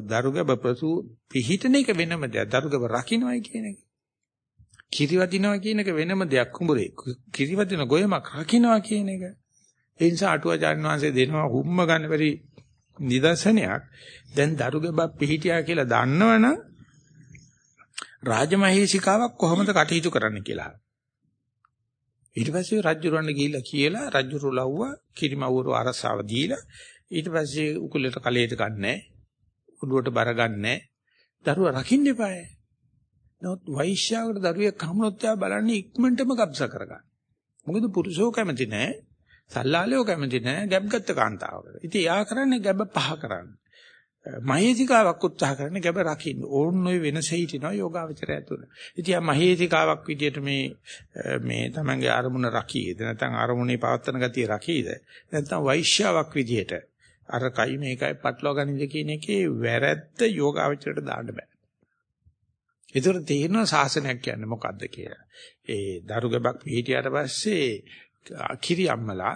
දරුගබ ප්‍රසු පිහිටන එක වෙනම දෙයක්. දරුගබ රකින්නයි කියන එක. කිරිවදිනවා කියන එක වෙනම දෙයක් කුඹුරේ. කිරිවදින ගොයමක් රකින්නවා කියන එක. ඒ නිසා අටුවාචාර්ය වංශයේ දෙනවා හුම්ම ගන්න බැරි නිදර්ශනයක් දැන් දරුගබක් පිහිටියා කියලා දන්නවනම් රාජමහේසිකාවක් කොහොමද කටයුතු කරන්න කියලා. ඊට පස්සේ රජුරවන්න ගිහිල්ලා කියලා රජුරු ලව්ව කිරිමවුරු අරසාව දීලා ඊට පස්සේ උකුලට කලයට ගන්නෑ. උඩුවට බර ගන්නෑ. දරුවා රකින්න එපායි. නමුත් වෛශ්‍යාවකට දරුවෙක් හමුනොත් එයා බලන්නේ ඉක්මනටම කබ්සා කරගන්න. මොකද පුරුෂෝ කැමති නෑ සල්ලාලියෝ කැමති නෑ ගැබ් ගත්ත කාන්තාවකට. ඉතින් එයා කරන්නේ ගැබ පහ කරන්න. මහේතිකාවක් උත්සාහ කරන්නේ ගැබ රකින්න. ඕන් ඔය වෙනස හිටිනවා යෝගාවචරය තුළ. ඉතින් ආ මහේතිකාවක් විදියට මේ මේ තමන්ගේ අරමුණ රකීද නැත්නම් අරමුණේ පවත්තන ගතිය රකීද නැත්නම් වෛශ්‍යාවක් විදියට අර කයි මේකයි පටලවා ගනින්ද කියන එකේ වැරැද්ද යෝගාවචරයට දාන්න බෑ. ඒතර තේරෙනවා ශාසනයක් කියන්නේ මොකද්ද කියලා. ඒ දරුගබක් පිටියට පස්සේ කිරි අම්මලා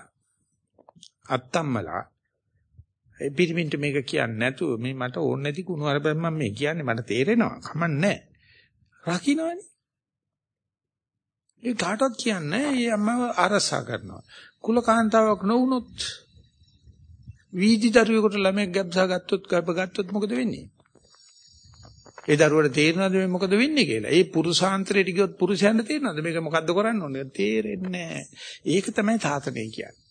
අත්තම්මලා. ඒ පිරිමින්ට මේක කියන්නේ නැතුව මේ මට ඕන නැති කුණු අරපන් මම මේ කියන්නේ මට තේරෙනවා. කමන්නේ රකින්නවනේ. ඒ කාටවත් කියන්නේ ඒ අම්මව අරසා කරනවා. කුලකාන්තාවක් නොවුනොත් වීදි දරුවෙකුට ළමෙක් ගැබ්සා ගත්තොත් ගැබ ගත්තොත් මොකද වෙන්නේ? ඒ දරුවට තේරෙනවද මේ මොකද වෙන්නේ කියලා? ඒ පුරුෂාන්තරයට ගියොත් පුරුෂයන්ට තේරෙනවද මේක මොකද්ද කරන්න ඕනේ? තේරෙන්නේ ඒක තමයි තාතනේ කියන්නේ.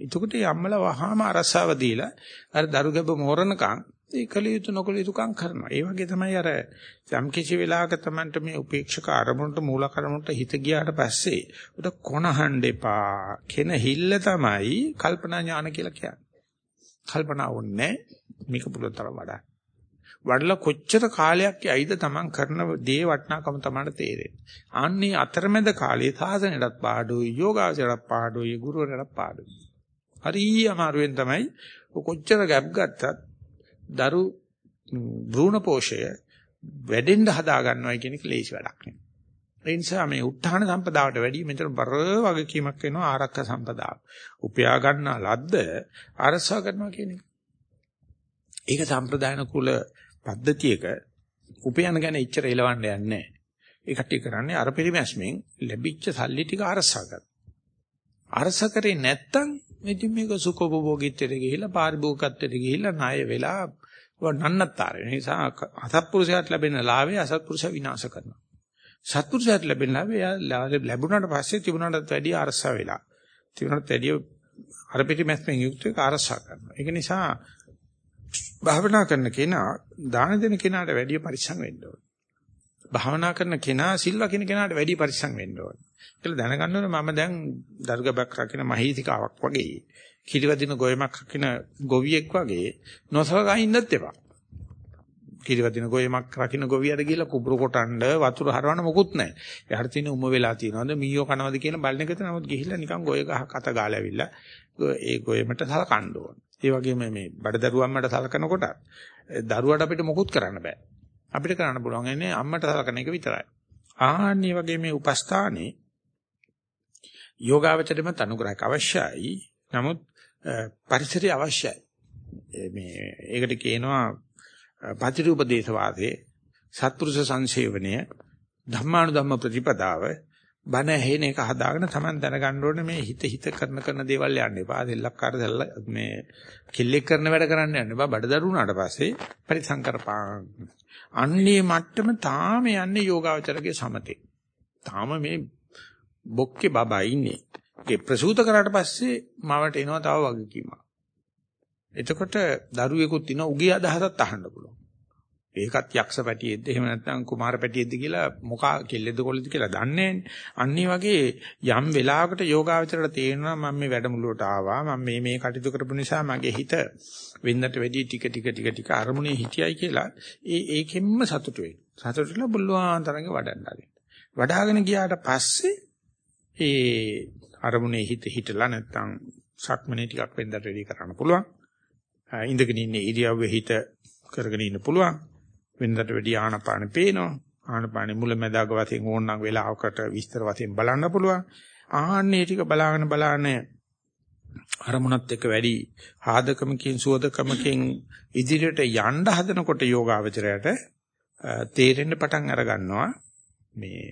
එතකොට මේ අම්මලා වහාම අරසාව දීලා අර දරුගැබ මෝරණකම් ඒ කල යුතු නොකල යුතුකම් කරනවා. ඒ වගේ තමයි අර යම් කිසි වෙලාවක තමන්ට මේ උපේක්ෂක අරමුණට මූල කර්මන්ට හිත ගියාට පස්සේ උඩ කොනහඬ එපා. කෙන හිල්ල තමයි කල්පනා ඥාන කියලා කියන්නේ. කල්පනා වුන්නේ මේක පුළුවන් තරම් වඩා. වඩලා කොච්චර කාලයක් යයිද Taman කරන දේ වටිනාකම තමයි තේරෙන්නේ. අන්නේ අතරමැද කාලේ සාසනයටත් පාඩුයි, යෝගාචරයටත් පාඩුයි, ගුරුවරයටත් පාඩුයි. හරි අමාරුවෙන් තමයි කොච්චර ගැප් ගත්තත් දරු භ්‍රූණ පෝෂය වැඩෙන්න හදා ගන්නවා කියන එක ලේසි වැඩක් නෙවෙයි. ඒ නිසා මේ උත්හාන සම්පදාවට වැඩිය මෙතන බර වගකීමක් වෙනවා ආරක්ෂා සම්පදාව. උපයා ගන්නා ලද්ද අරසා කරනවා කියන එක. ඒක සම්ප්‍රදායන කුල පද්ධතියක උපයන ගැන ඉච්චර එලවන්න යන්නේ නැහැ. ඒ කට්ටිය කරන්නේ අර පරිමැස්මෙන් ලැබිච්ච සල්ලි ටික අරසා ගන්න. අරසා කරේ නැත්තම් ඉතින් මේක සුඛෝපභෝගීත්වයට ගිහිලා පාරිභෝගිකත්වයට ගිහිලා ණය වෙලා නන්නත්තර වෙන නිසා අසත්පුරුෂයාට ලැබෙන ලාභය අසත්පුරුෂයා විනාශ කරනවා. සත්පුරුෂයාට ලැබෙන ලාභය ලැබුණාට පස්සේ තිබුණාටත් වැඩිය අරසා වෙලා. තිබුණාට වැඩිය අර පිටිමැස්මෙන් යුක්ත එක අරසා කරනවා. ඒක නිසා භාවනා කරන කෙනා දාන දෙන කෙනාට වැඩිය පරිස්සම් වෙන්න ඕනේ. භාවනා කරන කෙනා සිල්වා කියන කෙනාට වැඩිය පරිස්සම් වෙන්න ඕනේ. කියලා දැනගන්න ඕනේ මම දැන් දරුගබක් රකින්න මහීතිකාවක් වගේ කිරිවදින ගොයමක් රකින්න ගොවියෙක් වගේ නොසලකා ඉන්නත් එපා. කිරිවදින ගොයමක් රකින්න ගොවියට ගිහලා කුඹුරු කොටන්න වතුර හරවන්න මොකුත් නැහැ. එහට තියෙන උම වෙලා තියෙනවද මීයෝ කනවද කියන බලන එකට නමුත් ගිහිල්ලා නිකන් ගොය ගහ කත ගාලා ඇවිල්ලා ඒ ගොයමට සලකන්න ඕන. ඒ වගේම මේ බඩදරුවම්මට සලකනකොට දරුවට අපිට මොකුත් කරන්න බෑ. අපිට කරන්න පුළුවන් ඉන්නේ අම්මට සලකන එක විතරයි. ආන්නේ වගේ මේ උපස්ථානේ යෝගාවචරෙම තනුග්‍රහක අවශ්‍යයි. නමුත් පරිසරය අවශ්‍යයි. මේ ඒකට කියනවා පතිරූපදේශ වාදයේ සත්පුරුෂ සංසේවනය ධම්මානුධම්ම ප්‍රතිපදාව බණ ඇහෙන එක හදාගෙන Taman දැනගන්න ඕනේ මේ හිත හිත කරන කරන දේවල් යන්න එපා. දෙල්ලක්කාර දෙල්ල මේ කිල්ලෙක් කරන වැඩ කරන්න යන්න එපා. බඩ දරුණාට පස්සේ පරිසංකරපාන. අන්නේ මට්ටම තාම යන්නේ යෝගාවචරගේ සමතේ. තාම මේ බොක්කේ බබා ඉන්නේ. ඒ ප්‍රසූත කරාට පස්සේ මවට එනවා තව වගකීමක්. එතකොට දරුවෙකුත් ඉන්න උගේ අදහසත් අහන්න පුළුවන්. ඒකත් යක්ෂ පැටියෙද්ද? එහෙම නැත්නම් කුමාර පැටියෙද්ද කියලා මොකා කෙල්ලෙද්ද කොල්ලෙද්ද කියලා දන්නේ අන්නේ වගේ යම් වෙලාවකට යෝගාවචරයට තේරෙනවා මම මේ වැඩමුළුවට ආවා මම මේ මේ කටයුතු කරපු නිසා මගේ හිත වෙන්නට වැඩි ටික ටික ටික ටික අරමුණේ හිටියයි කියලා ඒ ඒකෙන්ම සතුටු වෙයි. සතුටුලා බුල්වාන් තරංගේ වඩන්න ආදී වඩාගෙන ගියාට පස්සේ ඒ අරමුණේ හිත හිටලා නැත්නම් සක්මනේ ටිකක් වෙන්නට වැඩි කරන්න පුළුවන්. ඉඳගෙන ඉන්නේ ඉරියව්වේ හිත කරගෙන ඉන්න පුළුවන්. වෙනදට වැඩි ආනපාන පේනවා. ආනපානේ මුලැමැදාග වශයෙන් ඕනනම් වෙලාවකට විස්තර වශයෙන් බලන්න පුළුවන්. ආහන්නේ ටික බලාගෙන බලාගෙන අරමුණත් එක්ක වැඩි ආදකමකින් සුවදකමකින් ඉදිරියට යන්න හදනකොට යෝගාවචරයට තේරෙන්න පටන් අර ගන්නවා මේ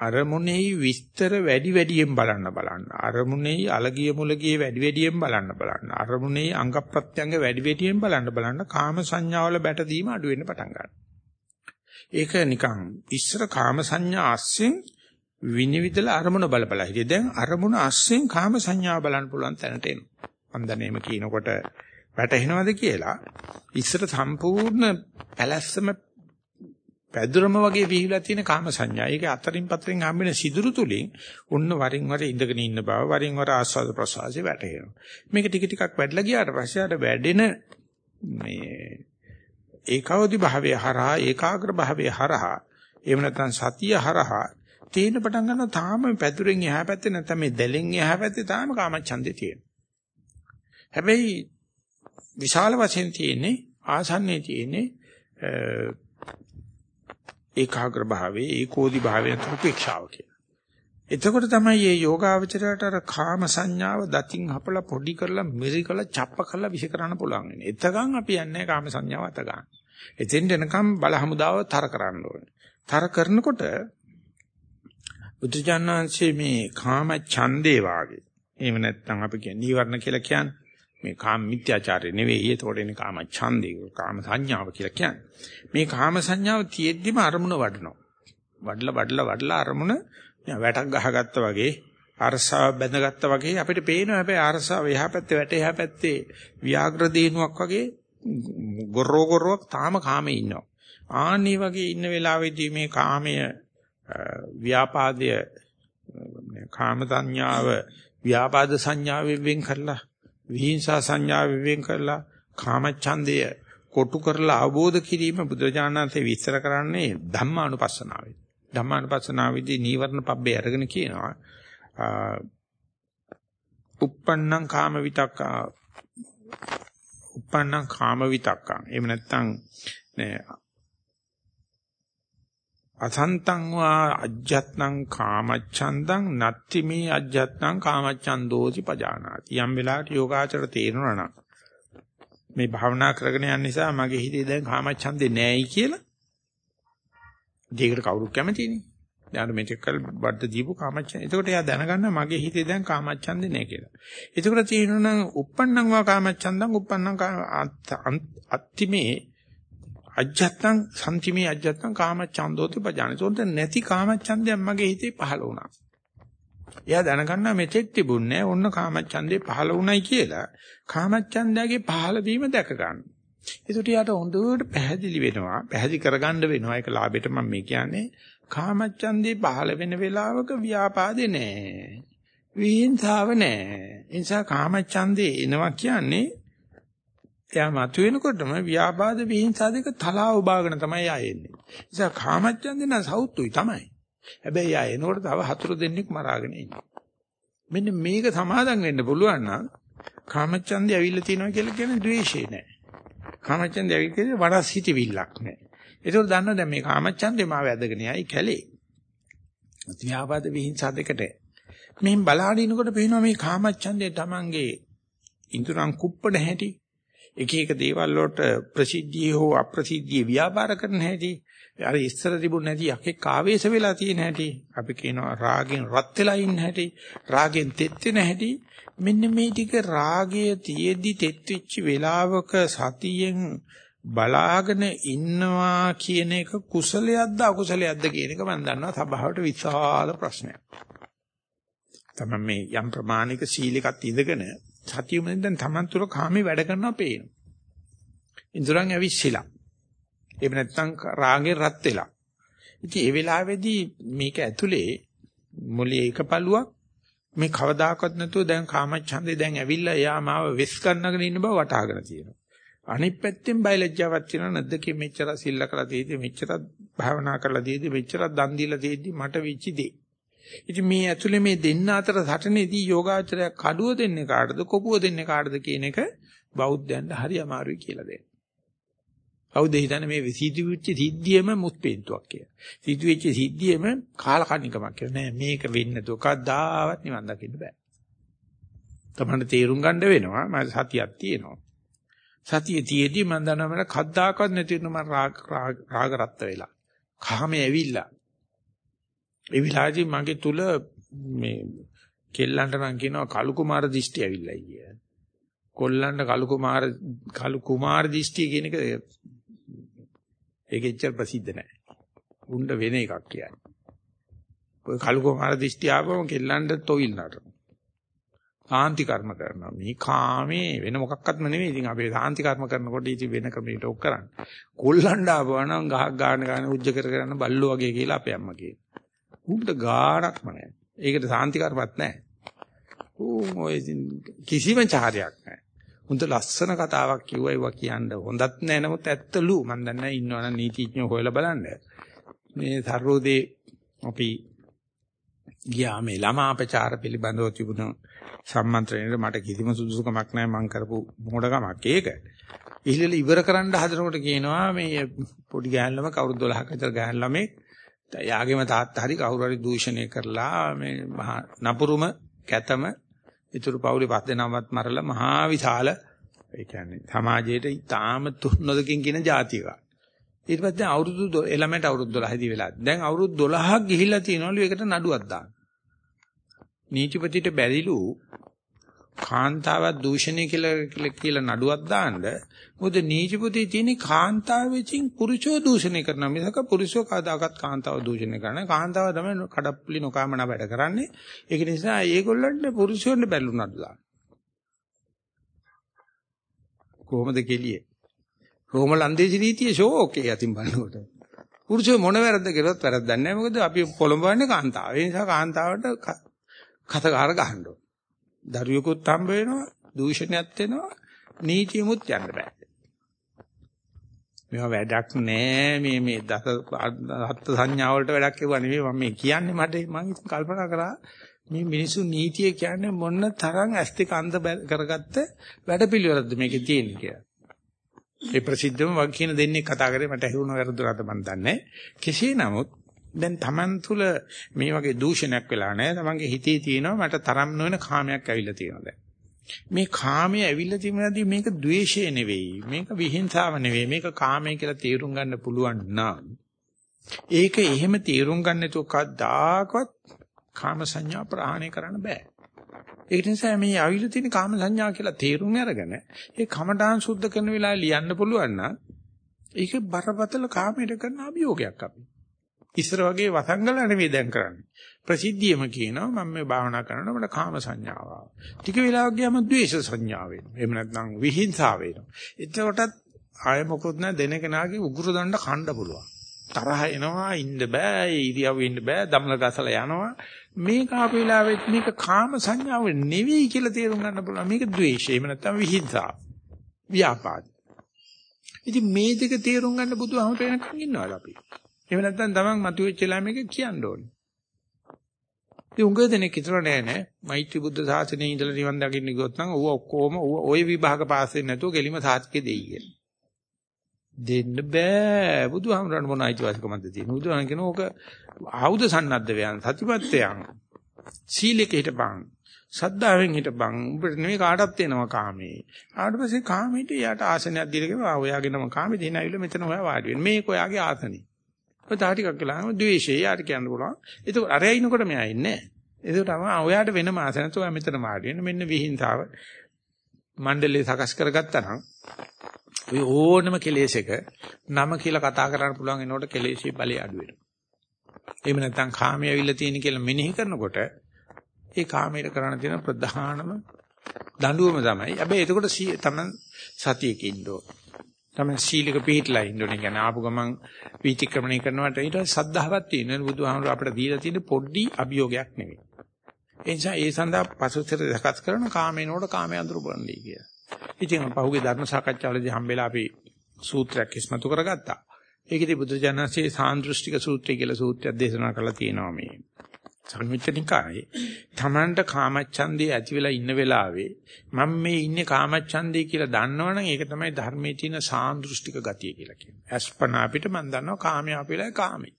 අරමුණේ විස්තර වැඩි වැඩියෙන් බලන්න බලන්න. අරමුණේ අලගිය මුලගිය වැඩි වැඩියෙන් බලන්න බලන්න. අරමුණේ අංග ප්‍රත්‍යංග වැඩි වැඩියෙන් බලන්න බලන්න කාම සංඥාවල බැටදීම අඩු වෙන්න පටන් ගන්නවා. ඒක නිකන් ඉස්සර කාම සංඥා අස්සෙන් විනිවිදලා අරමුණ බල බල හිටියේ. දැන් අරමුණ අස්සෙන් කාම සංඥාව බලන්න පුළුවන් තැනට එනවා. අන්දනේම කියනකොට වැටහෙනවද කියලා ඉස්සර සම්පූර්ණ පැලැස්සම පැදුරම වගේ විහිලා තියෙන කාම සංඥා. ඒක අතරින් පතරින් හම්බෙන සිදුරු තුලින් උන්න වරින් වර ඉඳගෙන ඉන්න බව වරින් වර ආස්වාද ප්‍රසවාසයේ වැටහෙනවා. මේක ටික ටිකක් වැඩිලා ගියාට පස්සේ ආට වැඩෙන මේ ඒකාවදි භාවයේ හරහා ඒකාග්‍ර භාවයේ හරහා එහෙම නැත්නම් සතිය හරහා තේින පටන් ගන්නවා තාම පැදුරෙන් එහා පැත්තේ නැත්නම් මේ දැලෙන් එහා පැත්තේ තාම කාමච්ඡන්දේ තියෙනවා. හැබැයි විශාල වශයෙන් තියෙන්නේ ආසන්නයේ තියෙන්නේ ඒකාග්‍ර භාවයේ ඒකෝදි භාවයේ උපේක්ෂාව කියලා. එතකොට තමයි මේ යෝගාවචරයට අර කාම සංඥාව දතින් හපලා පොඩි කරලා මිරි කරලා චප්ප කරලා විශ් කරන්න පුළුවන් වෙන්නේ. එතකන් අපි යන්නේ කාම සංඥාව අත ගන්න. එතෙන්ට එනකම් බල හමුදාව තර කරන්න ඕනේ. තර කරනකොට බුදුජානනාංශයේ මේ කාම ඡන්දේ වාගේ. එහෙම නැත්නම් අපි කියන්නේ නීවරණ කියලා කියන්නේ මේ කාම මිත්‍යාචාරය නෙවෙයි ඒතකොට එන්නේ කාම ඡන්දේ කාම සංඥාව කියලා කියන්නේ. මේ කාම සංඥාව තියෙද්දිම අරමුණ වඩනවා. වඩලා වඩලා වඩලා අරමුණ වැටක් ගහගත්තා වගේ අරසාව බැඳගත්තා වගේ අපිට පේනවා හැබැයි අරසාව එහා පැත්තේ වැට එහා පැත්තේ ව්‍යාග්‍ර දිනුවක් වගේ ගොරෝ ගොරෝක් තාම කාමේ ඉන්නවා. ආන්නේ වගේ ඉන්න වෙලාවෙදී මේ කාමය ව්‍යාපාදය කාම සංඥාව ව්‍යාපාද සංඥාවෙන් වෙන් කරලා විහිංසා සංඥා විවෙන් කරලා කාමච්ඡන්දය කොටු කරලා අවබෝධ කිරීම බුදුරජාණන්සේ විස්තර කරන්නේ ධම්මානුපස්සනාවේ. ධම්මානුපස්සනාවේදී නීවරණ පබ්බේ අරගෙන කියනවා uppannam kama vitaka uppannam kama vitaka එහෙම නැත්නම් අසන්තං වා අජ්ජත්නං කාමච්ඡන්දං නත්ති මේ අජ්ජත්නං කාමච්ඡන්දෝති පජානාති. යම් වෙලාවට යෝගාචර තේරෙනවා නම් මේ භාවනා කරගෙන යන නිසා මගේ හිතේ දැන් කාමච්ඡන්දේ නැහැයි කියලා දෙයකට කවුරුත් කැමතිනේ. දැන් මෙතෙක්කල් බද්ද දීපු කාමච්ඡන්ද. එතකොට එයා දැනගන්න මගේ හිතේ දැන් කාමච්ඡන්දේ නැහැ කියලා. එතකොට තියෙනවා නම් uppannං වා කාමච්ඡන්දං uppannං අත්තිමේ අජ්ජත්තං සම්තිමේ අජ්ජත්තං කාමච්ඡන්දෝති පජානතෝන්ට නැති කාමච්ඡන්දයක් මගේ හිතේ පහළ වුණා. එයා දැනගන්නා මෙතෙක් තිබුණේ ඔන්න කාමච්ඡන්දේ පහළ වුණයි කියලා. කාමච්ඡන්දයගේ පහළ වීම දැක ගන්න. ඒකට යාට හොඳට පැහැදිලි වෙනවා. පැහැදිලි කරගන්න වෙනවා. ඒක ලාභෙට මම මේ කියන්නේ කාමච්ඡන්දේ පහළ වෙන වෙලාවක ව්‍යාපාදේ නැහැ. විහිංසාව නැහැ. ඒ නිසා කාමච්ඡන්දේ එනවා කියන්නේ එයා මතුවෙනකොටම ව්‍යාපාද විහිංසා දෙක තලාව බාගෙන තමයි ආයෙන්නේ. ඒ නිසා කාමච්ඡන්දේ නම් සෞතුයි තමයි. හැබැයි ආ එනකොට තව හතුරු දෙන්නෙක් මරාගෙන ඉන්නවා. මෙන්න මේක සමාදම් වෙන්න පුළුවන් නම් කාමච්ඡන්දේ ඇවිල්ලා තියෙනවා කියලා කියන්නේ ද්වේෂේ නෑ. කාමච්ඡන්දේ ඇවිල්ලා කියන්නේ වඩා සිටිවිල්ලක් නෑ. ඒක දන්නවා දැන් මේ කාමච්ඡන්දේ මාව ඇදගෙන යයි කැලේ. ව්‍යාපාද විහිංසා දෙකට. මෙහෙන් බලාගෙන ඉනකොට පේනවා මේ කාමච්ඡන්දේ Tamange ඉඳුරන් කුප්පණ හැටි එක එක දේවල් වලට ප්‍රසිද්ධිය හෝ අප්‍රසිද්ධිය ව්‍යාපාර කරන හැටි අර ඉස්සර තිබුණ නැති යකෙක් ආවේශ වෙලා තියෙන හැටි අපි කියනවා රාගෙන් රත් වෙලා ඉන්න හැටි රාගෙන් තෙත් වෙන හැටි මෙන්න මේ ටික රාගය තියේදී තෙත් වෙච්ච වෙලාවක සතියෙන් බලාගෙන ඉන්නවා කියන එක කුසලයක්ද අකුසලයක්ද කියන එක මම දන්නවා සභාවට විශාල ප්‍රශ්නයක්. තමයි මේ යම් ප්‍රමාණික සීලයකට ඉඳගෙන සතියෙම දැන් Taman තුර කාමේ වැඩ කරනවා පේනවා. ඉන්ද්‍රයන් ඇවිස්සিলা. එහෙම නැත්නම් රාගෙන් රත් වෙලා. ඉතින් ඒ වෙලාවේදී මේක ඇතුලේ මොලේ එක පළුවක් මේ කවදාකවත් නැතුව දැන් කාමච්ඡන්දේ දැන් ඇවිල්ලා එයා මාව වෙස් ගන්නගෙන ඉන්න බව වටහාගෙන තියෙනවා. අනිත් පැත්තෙන් බයලජ්ජාවක් තියෙනවා නැද්ද කි මෙච්චර සිල්ල කරලා තියෙදි මෙච්චර භාවනා කරලා තියෙදි මෙච්චර දන් දීලා තියෙදි මට වෙච්ච දේ. ඉතින් මේ ඇතුලේ මේ දෙන්න අතර සටනේදී යෝගාචරය කඩුව දෙන්නේ කාටද කොපුව දෙන්නේ කාටද කියන එක බෞද්ධයන්ට හරි අමාරුයි කියලා දෙන්න. කවුද හිතන්නේ මේ සිදුවෙච්ච සිද්ධියම මුස්පේන්තුවක් කියලා. සිදුවෙච්ච සිද්ධියම කාලකන්නිකමක් කියලා. නෑ මේක වෙන්න දුකදාවත් නිවන් දකින්න බෑ. තමන්න තේරුම් ගන්න වෙනවා මම සතියක් තියෙනවා. සතිය තියේදී මම දන්නවා මම කද්දාකවත් නැති වෙන මම රාග රාග රත්ත වෙලා. කාමයේ ඇවිල්ලා. ඒ විලාදී මගේ තුල මේ කෙල්ලන්ට නම් කියනවා කලු කුමාර දිෂ්ටි ඇවිල්ලා කිය. කොල්ලන්ට කලු කුමාර කලු කුමාර දිෂ්ටි කියන එක ඒක එච්චර ප්‍රසිද්ධ නැහැ. උණ්ඩ වෙන එකක් කියන්නේ. ඔය කලු කුමාර දිෂ්ටි ආවම කෙල්ලන්ට තොইল නටන. සාන්ති කර්ම කරනවා. මේ කාමේ වෙන මොකක්වත්ම නෙවෙයි. ඉතින් අපි සාන්ති කර්ම කරනකොට ඉතින් වෙන ක්‍රමයකට ඔක් කරන්නේ. කොල්ලන්ඩ ආවනම් ගහක් ගන්න ගන්න උජ්ජ කර කරන්න බල්ලෝ වගේ කියලා අපේ අම්මා කියනවා. උන්ට ගාණක්ම නැහැ. ඒකට සාන්ති කර්මත් නැහැ. ඌ ඔය කිසිම චාරයක් නැහැ. හොඳ ලස්සන කතාවක් කිව්වා ඒවා කියන්න හොඳත් නෑ නමුත් ඇත්තලු මම දන්නේ ඉන්නවනම් නීතිඥයෝ හොයලා බලන්න මේ සර්වෝදේ අපි ගියා මේ ළමාපචාර පිළිබඳව තිබුණ සම්මන්ත්‍රණයට මට කිසිම සුදුසුකමක් නැහැ මම කරපු මොඩකමක් ඒක ඉහිලෙල ඉවර කරන්න හදනකොට කියනවා මේ පොඩි ගෑන් ළම කවුරු 12ක විතර ගෑන් ළමෙක් යාගේම තාත්තා හරි කවුරු හරි දූෂණය කරලා මේ නපුරුම කැතම ඉතුරු පවුලේ පස් දෙනාවත් මරලා මහා විශාල ඒ කියන්නේ සමාජයේට ඊටාම තුන්නොදකින් කියන જાතියක. ඊට පස්සේ අවුරුදු එළමෙට අවුරුදු 12 දී වෙලා. දැන් අවුරුදු 12ක් ගිහිල්ලා තියෙනවලු ඒකට නඩුවක් දාන්න. නීතිපතිට බැරිලු කාන්තාවක් දූෂණය කියලා කියලා නඩුවක් දාන්න මොකද නීතිපති තියෙන කාන්තාව විසින් පුරුෂෝ දූෂණය කරන මිසක පුරුෂෝ කවදාකවත් කාන්තාව දූෂණය කරන කාන්තාව තමයි කඩප්පුලි නොකාමන වැඩ කරන්නේ. ඒක නිසා ඒගොල්ලන්ට පුරුෂයන්ට බැලුනත් දාන්න. කොහොමද කෙලියේ? කොහොම ලන්දේසි රීතියේ ෂෝක් එක යතින් බලනකොට. පුරුෂය මොන වැරද්ද කළොත් වැරද්දක් නැහැ. මොකද අපි පොළඹවන්නේ කාන්තාව. ඒ නිසා කාන්තාවට කතකාර ගහන්න ඕන. දරුවෙකුත් හම්බ වෙනවා, දූෂණයක් වෙනවා, නීතියමුත් යන්න බෑ. මේවා වැඩක් නෑ මේ මේ දස හත් සංඥා වලට වැඩක් කියුවා නෙවෙයි මම මේ කියන්නේ මට මම කල්පනා කරා මේ මිනිසු නීතිය කියන්නේ මොන තරම් ඇස් දෙක අන්ධ කරගත්ත වැඩපිළිවෙලක්ද මේකේ තියෙන්නේ කියලා. ඒ ප්‍රසිද්ධම වග කියන දෙන්නේ කතා කරේ මට ඇහුණා වැරදුනාද මන් දන්නේ. කෙසේ නමුත් දැන් Taman තුල මේ වගේ දූෂණයක් වෙලා නැහැ. Tamanගේ හිතේ තියෙනවා මට තරම් නොවන කාමයක් ඇවිල්ලා තියෙනවා දැන්. මේ කාමයේ ඇවිල්ලා තියෙනදී මේක द्वේෂය නෙවෙයි. මේක විහිංසාව නෙවෙයි. මේක කාමය කියලා තේරුම් ගන්න පුළුවන් නම් ඒක එහෙම තේරුම් ගන්න නැතුව කවදාකවත් කාම සංඥා ප්‍රහාණය කරන්න බෑ. ඒක නිසා මේ අවිල තියෙන කාම සංඥා කියලා තේරුම් අරගෙන ඒ කමඨාන් සුද්ධ කරන වෙලාවේ ලියන්න පුළුවන් නම් ඒක බරපතල කාමයට කරන අභියෝගයක් අපි. ඉස්සර වගේ වසංගල නෙවෙයි දැන් කරන්නේ. ප්‍රසිද්ධියම කියනවා මම මේ භාවනා කරනකොට මට කාම සංඥාව ආවා. ටික වෙලාවක් ගියාම ද්වේෂ සංඥාව වෙනවා. එහෙම නැත්නම් විහිංසාව වෙනවා. එතකොටත් ආය මොකොත් නැ දෙන කෙනාගේ උගුරු දණ්ඩ කන්න පුළුවන්. තරහ එනවා ඉන්න බෑ ඉරියව් ඉන්න බෑ දමල ගසලා යනවා මේක ආපු වෙලාවෙත් මේක කාම සංඥාව නෙවෙයි කියලා තේරුම් ගන්න පුළුවන් මේක ද්වේෂය එහෙම නැත්නම් විහිංසාව ව්‍යාපාද ඉතින් මේ දෙක තේරුම් ගන්න බුදුහමට වෙනකන් ඉන්නවද අපි එහෙම නැත්නම් තමන් මතුවෙච්ච ළමයක කියන්න ඕනේ. ඉතින් උංග දෙනෙක් හිතලා නෑ නෑ. මෛත්‍රී බුද්ධ ශාසනයේ ඉඳලා නිවන් දකින්න ගියොත් නම් ඌ ඔක්කොම ওই විභාග පාස් වෙන්නේ නැතුව ගෙලිම සාත්කේ දෙයි කියලා. දෙන්න බෑ. බුදුහාමරණ මොන අයිතිවාසිකමක්ද තියෙන්නේ? බුදුහාම කියන ඕක ආයුධ සන්නද්ධ වයන් සතිපත්තයන්. සීලෙක හිටපන්. සද්ධාවෙන් හිටපන්. උඹට නෙවෙයි කාටවත් එනවා කාමේ. ආවට පස්සේ කාමේට යාට ආසනයක් දීලා කිව්වා ඔයාගෙනම කාමේ. දෙන ඇවිල්ලා මෙතන ඔයා වාඩි වෙන්න. මේක ඔයාගේ ආසනේ. ඔය තා ටිකක් කළාම ද්වේෂය යාට කියන්න පුළුවන්. ඒක අරයා ඉනකොට මෙයා ඉන්නේ නැහැ. ඒක තමයි ඔයාට වෙන මාස නැතුව මෙතන මාඩි වෙන මෙන්න විහිංසාව මණ්ඩලේ සකස් කරගත්තා නම් ඔය ඕනම කෙලෙසක නම කියලා කතා කරන්න පුළුවන් එනකොට කෙලෙසී බලය අඩු වෙනවා. එහෙම නැත්නම් කාමයේ ඇවිල්ලා තියෙන කියලා මෙනෙහි කරනකොට ඒ කාමයට කරන්න තියෙන ප්‍රධානම දඬුවම තමයි. හැබැයි එතකොට තමයි සතියක ඉන්න ඕන. තමයි සීලක පිළිట్లా ඉන්න ඕනේ. කියන්නේ ආපු ගමන් විචක්‍රමණය කරනවට ඊට සද්ධාවක් තියෙනවා. බුදුහාමුදුර අපිට දීලා තියෙන පොඩි අභියෝගයක් නෙවෙයි. ඒ නිසා ඒ සඳහා පසුතර දකස් කරන කාමේනෝඩ කාමයේ අඳුර බලන්නේ කියලා. ඉතින් පහුගිය ධර්ම සාකච්ඡාවලදී හම්බෙලා අපි සූත්‍රයක් ඉස්මතු කරගත්තා. ඒකදී බුදුජානසී සාන්දෘෂ්ටික සූත්‍රය කියලා සූත්‍රයක් දේශනා කරලා තියෙනවා මේ. සංයුත්තනිකායේ තමන්ට කාමච්ඡන්දේ ඇති වෙලා ඉන්න වෙලාවේ මම මේ ඉන්නේ කාමච්ඡන්දේ කියලා දන්නවනම් ඒක තමයි ධර්මයේ තියෙන සාන්දෘෂ්ටික ගතිය කියලා කියන්නේ. අස්පනා අපිට මම දන්නවා කාමයේ අපිලා කාමේ.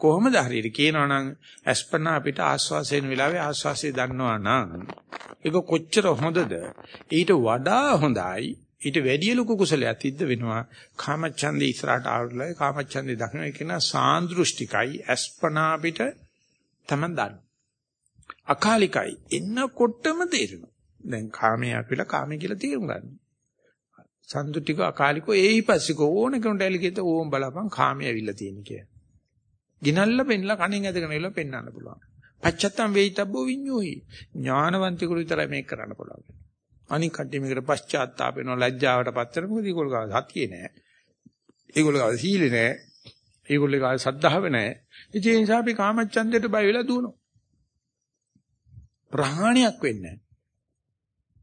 කොහොමද හරියට කියනවනම් අස්පනා අපිට ආස්වාසයෙන් වෙලාවේ ආස්වාසිය දන්නවනම් ඒක කොච්චර හොඳද? ඊට වඩා හොඳයි. ඊට වැඩිය ලොකු කුසලයක් සිද්ධ වෙනවා. කාමච්ඡන්දේ ඉස්සරහට ආවලා කාමච්ඡන්දේ දකින්න කියන සාන්දෘෂ්ටිකයි. අස්පනා අපිට තමයි දන්න. අකාලිකයි එන්නකොටම තේරෙනවා. දැන් කාමයේ අපිලා කාමයේ කියලා තේරුම් ගන්න. සන්තුටික අකාලිකෝ ඒහිපස්සිකෝ ඕන කෙනෙකුට ඇලිගෙත ඕම් බලපන් කාමයේ ඇවිල්ලා තියෙන කිය. ගිනල්ල පෙන්ලා කණෙන් ඇදගෙන ඉල පෙන්වන්න පුළුවන්. පච්චත්තම් වේිතබ්බෝ විඤ්ඤෝහි. ඥානවන්තිකුරු විතරයි මේක කරන්න පුළුවන්. අනික කට්ටිය මේකට පශ්චාත්තාප වෙනවා ලැජ්ජාවටපත් වෙනවා මොකද ඒගොල්ලෝ ගාව සතියේ නෑ. ඒගොල්ලෝ ගාව සීලේ නෑ. ඒගොල්ලෝ ගාව සද්ධාව නෑ. ඉතින් ඒ නිසා අපි කාමච්ඡන්දයට බය වෙලා දුවනවා. ප්‍රහාණයක් වෙන්නේ නැහැ.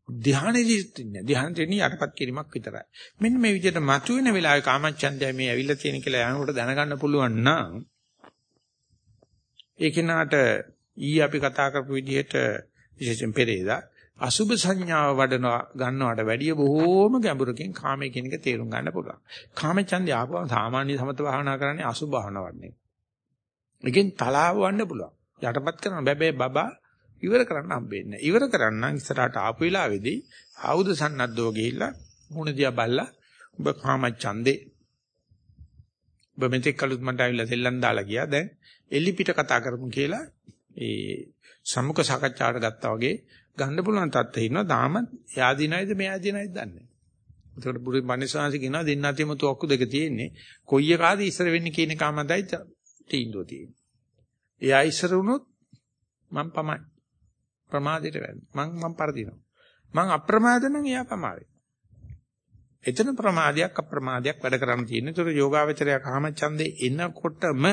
ධානයේදීත් ඉන්නේ. ධානයේදී යටපත් කිරීමක් විතරයි. මෙන්න මේ විදිහට මතුවෙන වෙලාවේ කාමච්ඡන්දය මේ ඇවිල්ලා තියෙන කියලා යනකොට දැනගන්න පුළුවන් නම් ඒ කෙනාට ඊ අපි කතා කරපු විදිහට විශේෂයෙන් පෙරේදා අසුභ සංඥාව වඩනවා ගන්නවට වැඩිය බොහෝම ගැඹුරකින් කාමයේ කියන එක තේරුම් ගන්න පුළුවන්. කාමච්ඡන්දය ආපුවම සාමාන්‍ය සමත භාවනා කරන්නේ අසුභ භාවනා වඩන්නේ. එකෙන් තලාව වන්න පුළුවන්. යටපත් කරන බබේ බබා ඉවර කරන්න හම්බෙන්නේ. ඉවර කරන්න ඉස්සරහට ආපු වෙලාවේදී ආයුධ සන්නද්ධව ගිහිල්ලා මුණ දිහා බැලලා ඔබ කාම ඡන්දේ ඔබ මෙතෙක් කලුත් මට ආවිල්ලා සෙල්ලම් දාලා ගියා. දැන් එලි පිට කතා කරමු කියලා ඒ සම්මුඛ සාකච්ඡාවට ගත්තා වගේ ගන්න පුළුවන් තත්ත්වෙ ඉන්නවා. තාමත් එයා දිනයිද මෙයා දිනයිද දන්නේ නැහැ. ඒකට බුරු මනසාංශ කියනවා දෙන්න අතීම තුක්කු දෙක තියෙන්නේ. කොයි එකාද ඉස්සර වෙන්නේ කියන කමදයි තීන්දුව තියෙන්නේ. එයා ඉස්සර වුණොත් මම පමයි. ප්‍රමාදයට වැටෙන. මං මං පරදිනවා. මං අප්‍රමාද නම් එයා පමාවේ. එතන ප්‍රමාදයක් අප්‍රමාදයක් වැඩ කරන්න තියෙන. ඒතර යෝගාවචරය කාමච්ඡන්දේ එනකොටම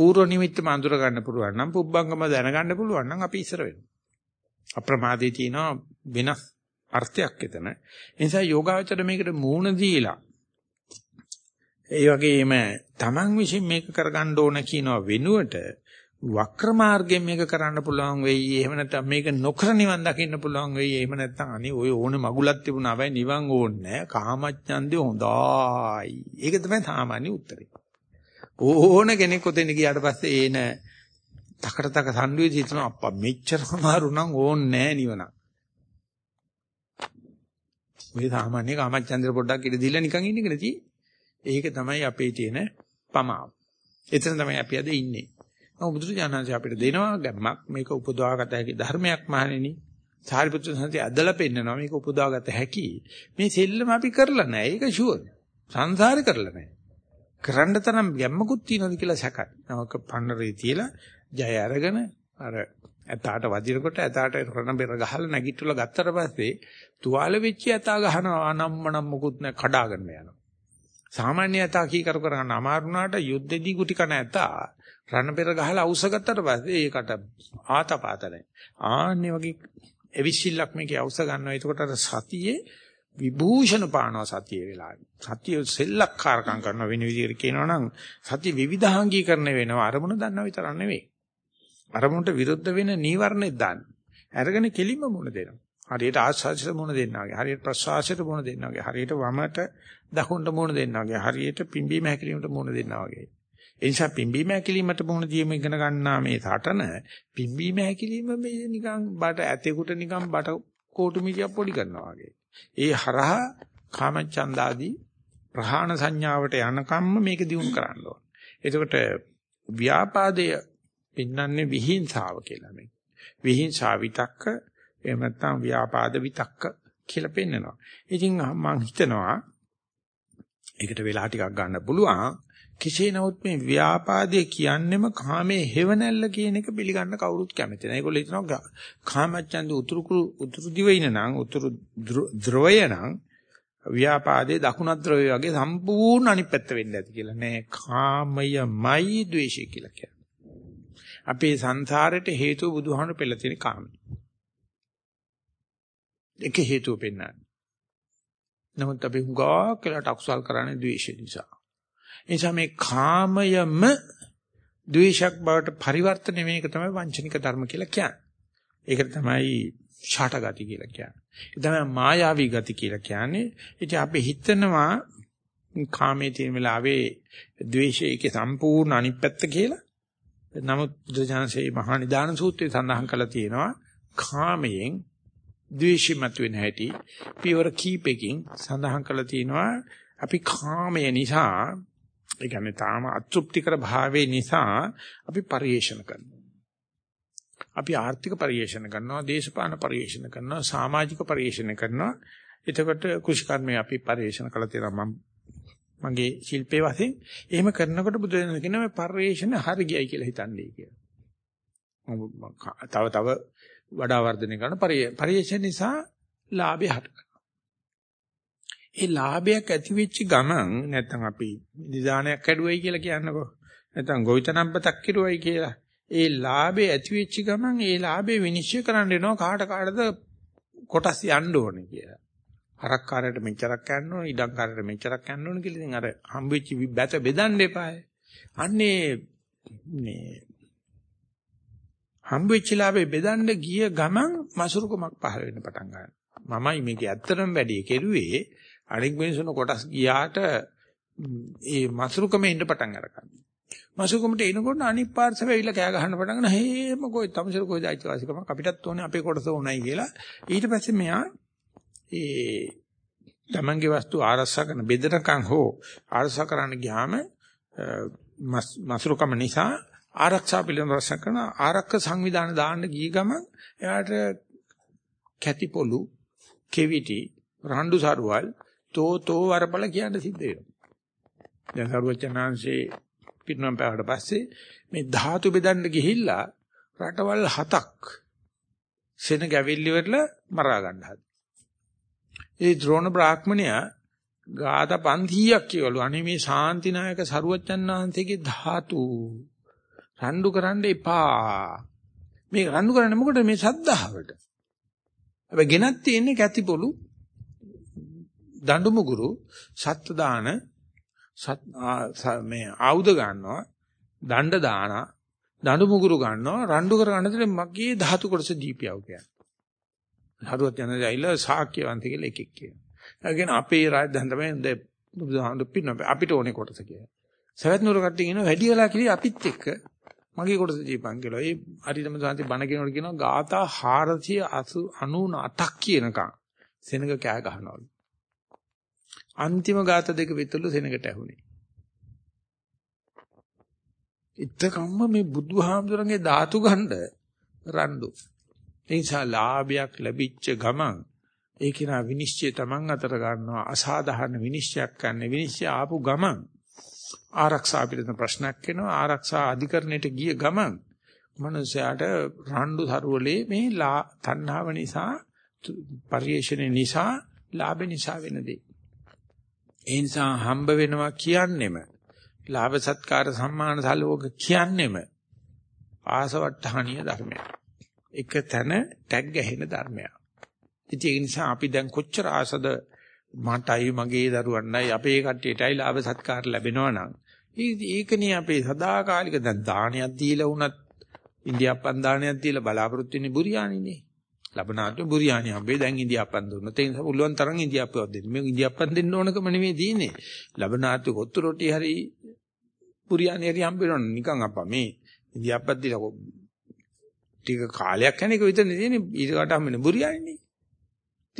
පූර්ව නිමිත්තම අඳුර ගන්න පුළුවන් නම් පුබ්බංගම දැනගන්න පුළුවන් නම් අපි ඉස්සර වෙනවා. අප්‍රමාදේ තියෙන වෙනස් අර්ථයක් එතන. ඒ නිසා යෝගාවචර මේකට මූණ දීලා ඒ වගේම Taman විසින් මේක කරගන්න ඕන කියනවා වෙනුවට වක්‍ර මාර්ගයෙන් මේක කරන්න පුළුවන් වෙයි. එහෙම නැත්නම් මේක නොකර නිවන් දකින්න පුළුවන් වෙයි. එහෙම නැත්නම් අනේ ඔය ඕන මගුලක් තිබුණා වෙයි නිවන් ඕනේ නැහැ. කාමච්ඡන්දේ හොඳයි. ඒක තමයි සාමාන්‍ය උත්තරේ. ඕන කෙනෙක් ඔතෙන් ගියාට පස්සේ ඒන තකට තක සම්ඩුවේ හිතන අප්පා මෙච්චර මාරු නම් ඕනේ නැහැ නිවන. ඔය සාමාන්‍ය කාමච්ඡන්දේ පොඩ්ඩක් ඉඳ දීලා නිකන් ඉන්න එක නෙති. ඒක තමයි අපේ තියෙන පමාව. එතන තමයි අපි අද ඉන්නේ. නමුත් බුදුරජාණන්සේ අපිට දෙනවා ගැම්මක් මේක උපදවාගත හැකි ධර්මයක් මහණෙනි. සාරිපුත්‍ර සංසය ඇදලා පෙන්නනවා මේක උපදවාගත හැකි. මේ සෙල්ලම අපි කරලා නැහැ. ඒක ෂුවර්. සංසාරේ කරලා නැහැ. කරන්න තරම් ගැම්මකුත් තියනවාද කියලා සැකයි. නවක පන්නරේ තියලා ජය අරගෙන අර ඇතාට වදිනකොට ඇතාට රණ බෙර ගහලා නැගිටලා ගත්තට පස්සේ තුවාල වෙච්ච ඇතා ගහනවා අනම්මනම් මුකුත් නැ කඩාගෙන යනවා. සාමාන්‍ය ඇතා කී කර කරගන්න අමාරුණාට යුද්ධෙදී ගුටි කන ඇතා රණ බෙර ගහලා අවුස ගත්තට පස්සේ ඒකට ආතපාත නැහැ. ආන්නේ වගේ එවිසිල්ලක් මේකේ අවුස ගන්නවා. එතකොට අර සතියේ විභූෂණ පානවා සතියේ වෙලාවේ. සතිය සෙල්ලක්කාරකම් කරන වෙන විදිහට කියනවා නම් සතිය විවිධාංගීකරණය වෙනවා. අරමුණ දන්නව විතරක් නෙවෙයි. අරමුණට විරුද්ධ වෙන නීවරණෙත් දාන්න. අරගෙන කෙලින්ම මුණ දෙනවා. හරියට ආස්වාදයට මුණ දෙන්නා වගේ, හරියට ප්‍රසවාසයට මුණ දෙන්නා වගේ, හරියට වමට දකුණට මුණ දෙන්නා වගේ, හරියට පිම්බීම හැකිලීමට මුණ දෙන්නා වගේ. ඒ නිසා පිම්බීම හැකිලීමට මුණ දීම ඉගෙන ගන්නා මේ සටන පිම්බීම හැකිලීම මේ නිකන් බට ඇතෙකුට නිකන් බට කෝටු මිටියක් පොඩි කරනවා වගේ. ඒ හරහා කාමචන්දාදී ප්‍රහාණ සංඥාවට යනකම්ම මේක දියුණු කරන්න ඕන. එතකොට ව්‍යාපාදයේ පින්නන්නේ විහිංසාව කියලා මේ. විහිංසා විතක්ක එහෙම නැත්නම් ව්‍යාපාද විතක්ක කියලා පෙන්නනවා. ඉතින් මම හිතනවා ඒකට වෙලා ටිකක් ගන්න පුළුවන්. කෙසේ නමුත් මේ ව්‍යාපාදයේ කියන්නෙම කාමයේ හේවණල්ල කියන එක පිළිගන්න කවුරුත් කැමති නැහැ. ඒගොල්ලෝ හිතනවා කාමච්ඡන්ද උතුරු උතුරු දිවයින නම් උතුරු ද්‍රවය නම් ව්‍යාපාදයේ දකුණු ද්‍රවය වගේ සම්පූර්ණ අනිත් පැත්ත වෙන්න ඇති කියලා. නෑ කාමයමයි ද්වේෂය කියලා කියන්නේ. අපේ සංසාරයට හේතුව බුදුහාමුදුරු පෙළ තියෙන කාමය. ඒක හේතුව පෙන්වන්නේ. නමුත් අපි හුඟා කියලා අකුසල් කරන්නේ ද්වේෂය නිසා. ඒ නිසා මේ කාමයම ද්වේෂක් බවට පරිවර්තනය මේක තමයි වංචනික ධර්ම කියලා කියන්නේ. ඒකට තමයි ෂාටගති කියලා කියන්නේ. ඒ තමයි මායාවී ගති කියලා කියන්නේ. ඉතින් අපි හිතනවා කාමයේ තියෙන වෙලාවේ ද්වේෂය ඒකේ සම්පූර්ණ අනිත් පැත්ත කියලා. නමුත් බුදුජානසී මහා නිදාන සූත්‍රයේ සඳහන් කරලා තියෙනවා කාමයෙන් ද්වේෂය මතුවෙන හැටි පියවර කීපකින් සඳහන් කරලා තියෙනවා අපි කාමය නිසා ඒ කියන්නේ තාම අතෘප්තිකර භාවයේ නිසා අපි පරිේෂණ කරනවා. අපි ආර්ථික පරිේෂණ කරනවා, දේශපාලන පරිේෂණ කරනවා, සමාජික පරිේෂණ කරනවා. එතකොට කුෂ්කර්මයේ අපි පරිේෂණ කළ තියෙනවා මම මගේ ශිල්පේ වශයෙන් එහෙම කරනකොට බුදුරජාණන් කියනවා මේ පරිේෂණ හරි ගියයි කියලා හිතන්නේ කියලා. තව තව වඩා වර්ධනය කරන පරිේෂණ නිසා ලාභය හට ඒ ලාභයක් ඇති වෙච්ච ගමන් නැත්නම් අපි නිදානයක් කැඩුවයි කියලා කියන්නකෝ. නැත්නම් ගොවිතැනම්පතක් කිරුවයි කියලා. ඒ ලාභේ ඇති වෙච්ච ගමන් ඒ ලාභේ විනිශ්චය කරන්න එනවා කාට කාටද කොටස් යන්න ඕනේ කියලා. හරක්කාරයට මෙච්චරක් යන්න ඕනේ, ඉඩම්කාරයට මෙච්චරක් යන්න ඕනේ කියලා ඉතින් අර හම්බෙච්ච බැත බෙදන්න එපායි. අන්නේ මේ හම්බෙච්ච ලාභේ බෙදන්න ගිය ගමන් මසුරුකමක් පහළ වෙන්න පටන් ගන්නවා. මමයි මේක ඇත්තටම වැඩි කෙරුවේ අනික් මිනිසුන කොටස් ගියාට ඒ මසුරුකම එන්න පටන් අරගන්නවා. මසුරුකමට එනකොට අනිත් පාර්ශව ඇවිල්ලා කෑ ගහන්න පටන් ගන්න හේම කොයි තමසර කොයි දායිවාසිකමක් අපිටත් ඕනේ අපේ කොටස උණයි කියලා. ඊට පස්සේ මෙයා ඒ තමන්ගේ වස්තු ආරක්ෂා කරන බෙදනකම් හෝ ආරක්ෂා කරන්න ගියාම මසුරුකම නිසා ආරක්ෂා පිළිබඳව රස කරන ආරක්ෂක සංවිධාන දාන්න ගිය ගමන් එයාට කැතිපොළු කෙවිටි රණ්ඩු සරුවල් තෝ තෝ වරබල කියන්න සිද්ධ වෙනවා. දැන් සරුවචනාංශේ පිටනම් පාවට පස්සේ මේ ධාතු බෙදන්න ගිහිල්ලා රටවල් හතක් සෙන ගැවිල්ලි වල මරා ගන්න හද. ඒ ද්‍රෝණ බ්‍රාහ්මණයා ගාත 500ක් කියවලු අනේ මේ ශාන්තිනායක සරුවචනාංශයේ ධාතු රණ්ඩු කරන්න එපා. මේ රණ්ඩු කරන්නේ මොකටද මේ සද්ධාවට? හැබැයි ගෙනත් තියෙන්නේ කැතිපොළු දඬු මුගුරු සත්ත්ව දාන මේ ආයුධ ගන්නවා දණ්ඩ දාන දඬු මුගුරු ගන්නවා රණ්ඩු කර ගන්නතර මගේ ධාතු කොටස දීපියව කියන්නේ. හරුවත් යන දයිලා සාක්‍යවන්ත කියලා එකෙක් කියනවා. ඒ කියන්නේ අපේ රාජධාන තමයි දැන් බුදුහාමුදුරු පින්න අපිට ඕනේ කොටස කියලා. සවැත් නුර කට්ටිය කියනවා වැඩි වෙලා කිරි අපිත් එක්ක මගේ කොටස දීපන් කියලා. ඒ හරියටම සාන්ති බණ කියනකොට කියනවා ගාථා 498ක් කියනකම් සෙනඟ කෑ ගහනවලු. අන්තිම ગાත දෙක විතර සෙනඟට ඇහුනේ. ඉත්තකම්ම මේ බුදුහාමුදුරන්ගේ ධාතු ගන්න රණ්ඩු. ඒ නිසා ලාභයක් ලැබිච්ච ගමන් ඒ කිනා විනිශ්චය Taman අතර ගන්නවා අසාධාරණ විනිශ්චයක් ගන්න විනිශ්චය ආපු ගමන් ආරක්ෂා පිළිබඳ ප්‍රශ්නයක් එනවා ආරක්ෂා අධිකරණයට ගිය ගමන් මනුස්සයාට රණ්ඩු සරුවලේ මේ තණ්හාව නිසා පරිේශන නිසා ලාභ නිසා වෙන දේ. ඒ නිසා හම්බ වෙනවා කියන්නෙම ලාභ සත්කාර සම්මාන සලෝක කියන්නෙම ආසවට්ටහණීය ධර්මයක්. එක තැන ටැග් ගැහෙන ධර්මයක්. ඉතින් ඒ නිසා අපි දැන් කොච්චර ආසද මටයි මගේ දරුවන්ටයි අපේ කට්ටියටයි ලාභ සත්කාර ලැබෙනවා නම් ඒකනේ අපේ සදාකාලික දැන් දානයක් දීලා වුණත් ඉන්දියාප්පන් දානයක් දීලා බලාපොරොත්තු වෙන්නේ බුරියානිනේ. ලබනාත්ම බුරියානි හම්බේ දැන් ඉන්දියාප්පන් දුන්නොත් ඒ නිසා පුළුවන් තරම් ඉන්දියාප්පයක් දෙන්න. මේ ඉන්දියාප්පන් දෙන්න ඕනකම නෙමෙයි තියෙන්නේ. ලබනාත්ම කොත්තු රොටි හරි බුරියානි හරි හම්බ වෙනවනේ නිකන් අප්පා මේ ඉන්දියාප්පක් දීලා ටික කාලයක් යන එක විතරනේ තියෙන්නේ. ඊට කට හම්බෙන්නේ බුරියානිනේ.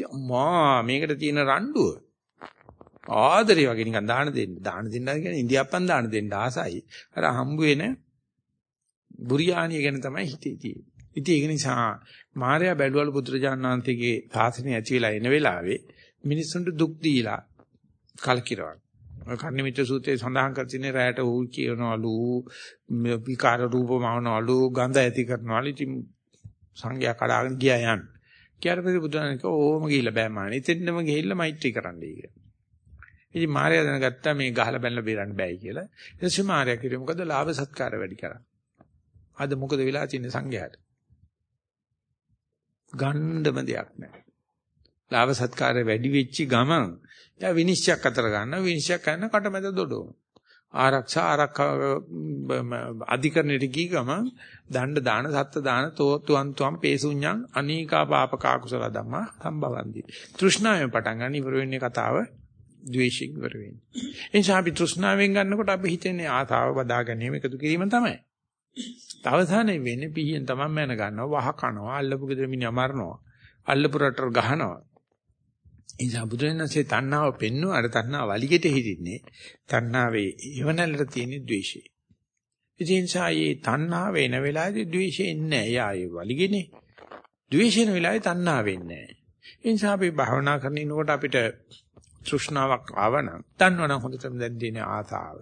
අම්මා මේකට තියෙන රණ්ඩුව ආදරේ වගේ නිකන් දාන දෙන්න. දාන දෙන්න කියන්නේ ඉන්දියාප්පන් දාන දෙන්න ආසයි. අර හම්බ වෙන බුරියානිය ගැන තමයි හිතේ තියෙන්නේ. ඉතින් ඒක නිසා මාර්යා බැලුවලු පුත්‍රජානන් වහන්සේගේ සාසනය ඇති වෙලා එන වෙලාවේ මිනිස්සුන්ට දුක් දීලා කලකිරවන. ඔය කර්ණිමිත්‍ර සූත්‍රයේ සඳහන් කර තියෙන රැයට ඌ කියනවලු විකාර රූපමවනවලු ගඳ ඇති කරනවලු ඉතින් සංඝයා කඩාගෙන ගියා යන්න. කියාර පස්සේ බුදුහාම කිව්වා ඕම ගිහිල්ලා බෑ මානේ. එතෙන්නම ගිහිල්ලා මෛත්‍රී කරන්නයි කියලා. ඉතින් මාර්යා දැනගත්තා මේ ගහලා බැලලා බේරන්න බෑයි කියලා. ඊට පස්සේ මාර්යා කිව්වේ මොකද ලාභ සත්කාර වැඩි කරා. අද මොකද වෙලා තියෙන්නේ සංඝයාට? ගණ්ඩම දෙයක් නැහැ. ලාභ සත්කාරය වැඩි වෙච්චි ගමන් එයා විනිශ්චයක් අතර ගන්න විනිශ්චය කරන කටමැද දොඩෝ. ආරක්ෂා ආරක්ෂා අධිකරණයට ගිය ගමන් දණ්ඩ දාන සත්ත්‍ය දාන තෝතුන් තුම් පේසුඤ්ඤං අනීකා පාපකා කුසල ධම්මා සම්භවಂತಿ. තෘෂ්ණාවෙන් පටන් ගන්න ඉවර වෙන්නේ කතාව ද්වේෂයෙන් ඉවර වෙන්නේ. එනිසා අපි තෘෂ්ණාවෙන් ගන්නකොට අපි හිතන්නේ ආතාව බදා ගැනීම එකතු කිරීම තමයි. අවසානයේ වෙන්නේ පිහියෙන් තමයි මැන ගන්නවා, වහ කනවා, අල්ලපු ගෙදර මිනිහා මරනවා, අල්ලපු රටර ගහනවා. ඒ නිසා බුදුරජාණන්සේ තණ්හාව පෙන්වුවාට තණ්හාව වලිගෙට හිටින්නේ තණ්හාවේ ඉවනලට තියෙන ද්වේෂය. ඉතින් සායේ තණ්හාව වෙන වෙලාවේදී ද්වේෂය එන්නේ නැහැ. යා ඒ වලිගෙනේ. ද්වේෂය වෙන වෙලාවේ තණ්හාව වෙන්නේ නැහැ. ඒ නිසා අපි භාවනා කරනකොට අපිට තෘෂ්ණාවක් ආවනම් දන්නවනම් හොඳටම දැන් දින ආතාව.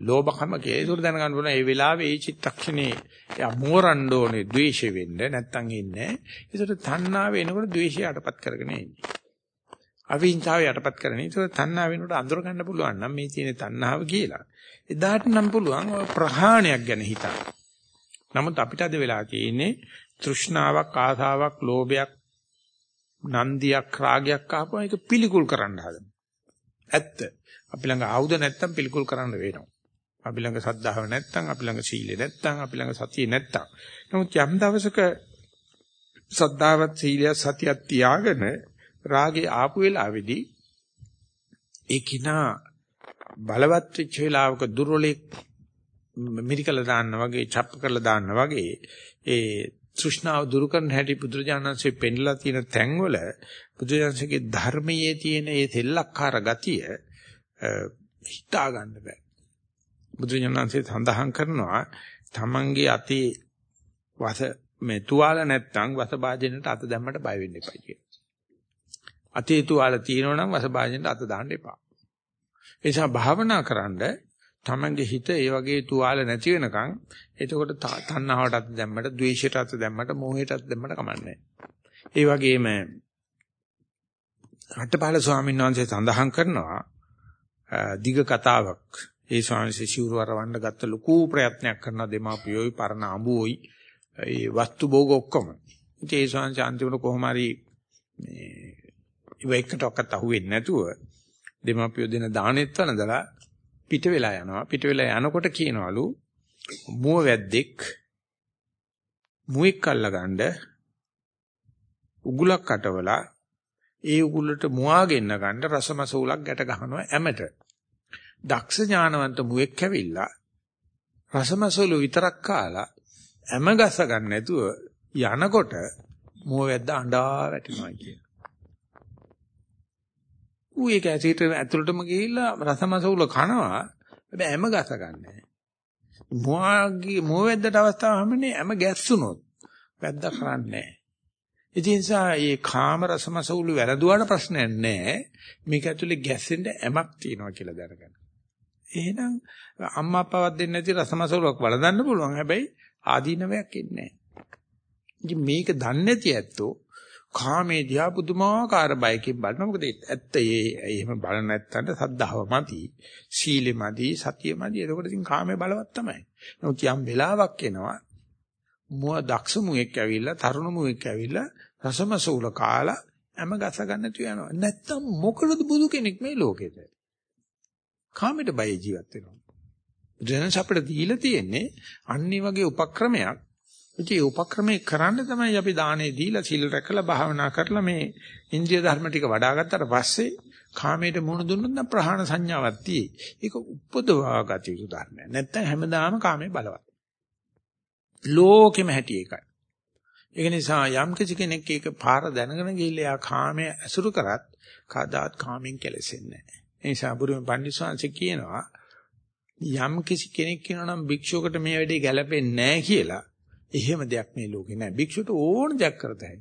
ලෝභකම කේසුර දැනගන්න ඕන ඒ වෙලාවේ ඒ චිත්තක්ෂණේ යා මෝරන්න ඕනේ ද්වේෂෙ වෙන්න නැත්තම් ඉන්නේ. ඒසට තණ්හාව එනකොට ද්වේෂය යටපත් කරගෙන එන්නේ. අවිහිංසාව යටපත් කරගෙන. ඒක තණ්හාව වෙනකොට අඳුර ගන්න පුළුවන් නම් මේ තියෙන තණ්හාව කියලා. එදාට නම් පුළුවන් ප්‍රහාණයක් ගැන හිතන්න. නමුත් අපිට අද වෙලා තියෙන්නේ තෘෂ්ණාවක්, ආසාවක්, ලෝභයක්, නන්දියක්, රාගයක් ආපුවා ඒක පිළිකුල් කරන්න හදන. ඇත්ත. අපි ළඟ ආයුධ නැත්තම් පිළිකුල් කරන්න වෙනවා. අපි ළඟ සද්ධාව නැත්තම්, අපි ළඟ සීලය නැත්තම්, අපි ළඟ සතිය නැත්තම්. නමුත් යම් දවසක සද්ධාවත් සීලය සතියක් තියාගෙන රාගේ ආපු වෙලාවේදී ඒ කිනා බලවත් වෙච්ච වෙලාවක දුර්වලෙක් මිරිකල දාන්න වගේ, ڇප්ප කරලා දාන්න වගේ ඒ තෘෂ්ණාව දුරු කරන හැටි බුදුරජාණන්සේ පෙන්ලා තියෙන තැන්වල බුදුරජාණන්සේගේ ධර්මයේ තියෙන ඒ තෙල්ලක්කාර ගතිය හිතා ගන්න බෑ. බුදුරජාණන්සේ සඳහන් කරනවා තමන්ගේ අතේ වස මේ තුවාල නැත්තම් වස භාජනයට අත දැම්මට බය වෙන්න එපා කියලා. අතේ තුවාල තියෙනවනම් වස භාජනයට අත දාන්න එපා. ඒ නිසා භාවනා කරන්ඩ තමන්ගේ හිත ඒ වගේ තුවාල නැති වෙනකන් එතකොට තණ්හාවට අත දැම්මට, ද්වේෂයට අත දැම්මට, මෝහයට අත දැම්මට කමන්නේ ඒ වගේම රටපාල ස්වාමීන් වහන්සේ සඳහන් කරනවා දිග කතාවක්. ඒ ස්වාමීන් වහන්සේ සිවුරවරවන්න ගත්ත ලොකු ප්‍රයත්නයක් කරන දෙමාපියෝයි පරණ අඹුවෝයි ඒ වස්තු භෝග ඔක්කොම. ඉතින් ඒ ස්වාමීන් අන්තිමට කොහොම හරි මේ ඉවෙකටවත් අහුවෙන්නේ නැතුව දෙමාපියෝ දෙන දානෙත් වළඳලා පිට වෙලා යනවා. පිට වෙලා යනකොට කියනවලු මුව වැද්දෙක් මුවෙක් අල්ලගන්න උගුලක් අටවලා ඒ උගුලට මුවා ගෙන්න ගන්න රසමසූලක් ගැට ගහනවා ඇමට. දක්ෂ ඥානවන්ත මුවෙක් ඇවිල්ලා රසමසූල විතරක් කාලා ඇම ගස ගන්න නැතුව යනකොට මුව වැද්ද අඬා වැටෙනවා කියන. ඌ ඒක ඇසිට ඇතුළටම ගිහිල්ලා රසමසූල කනවා හැබැයි ඇම ගස ගන්නෑ. මුවාගේ මුව වැද්දට අවස්ථාව හැමනේ ඇම ගැස්සුනොත් වැද්දා කරන්නේ නැහැ. ඒ නිසා මේ කාම රසමසවුළු වැරදුවාට ප්‍රශ්නයක් නැහැ. මේක ඇතුලේ ගැස්සෙන්න ඇමක් තියෙනවා කියලා දැනගන්න. එහෙනම් අම්මා අප්පාවත් දෙන්නේ නැති රසමසවුලක් වළඳන්න පුළුවන්. හැබැයි ආදීනවයක් ඉන්නේ නැහැ. මේක දන්නේ නැති ඇත්තෝ කාමේ දිහා පුදුමාකාර බයකින් බලන මොකද ඇත්ත ඒ එහෙම බල නැත්තඳ සද්ධාව මදි සීලෙ මදි සතිය මදි එතකොට ඉතින් කාමේ බලවත් තමයි නමුත් යම් වෙලාවක් එනවා මුව දක්ෂ මුවෙක් ඇවිල්ලා තරුණ මුවෙක් ඇවිල්ලා රසමසූල කාලා හැම ගස ගන්න තු යනවා නැත්තම් මොකටද බුදු කෙනෙක් මේ ලෝකෙද කාමයට බය ජීවත් වෙනවා ජනස අපිට දීලා තියෙන්නේ අනිත් වගේ උපක්‍රමයක් ඉතින් ඒ උපක්‍රමයේ කරන්න තමයි අපි දානේ දීලා සීල රැකලා භාවනා කරලා මේ ඉන්ද්‍රිය ධර්ම ටික වඩා ගත්තට පස්සේ කාමයට මුහුණ දුන්නොත් නම් ප්‍රහාණ සංඥාවක් tie. ඒක උපදවා ගත යුතු ධර්මයක්. නැත්තම් හැමදාම කාමයේ බලවත්. ලෝකෙම හැටි ඒකයි. ඒක නිසා යම් කිසි කෙනෙක් ඒක පාර දැනගෙන ගිහිල්ලා යා කාමයේ ඇසුරු කරත් කදාත් කාමෙන් කෙලෙසෙන්නේ නැහැ. ඒ නිසා බුදුම පඬිස්සංශ කියනවා යම් කිසි කෙනෙක් කියනවා නම් භික්ෂුවකට මේ වැඩේ ගැලපෙන්නේ නැහැ කියලා එහෙම දෙයක් මේ ලෝකේ නැහැ. භික්ෂුවට ඕන දෙයක් කරතයි.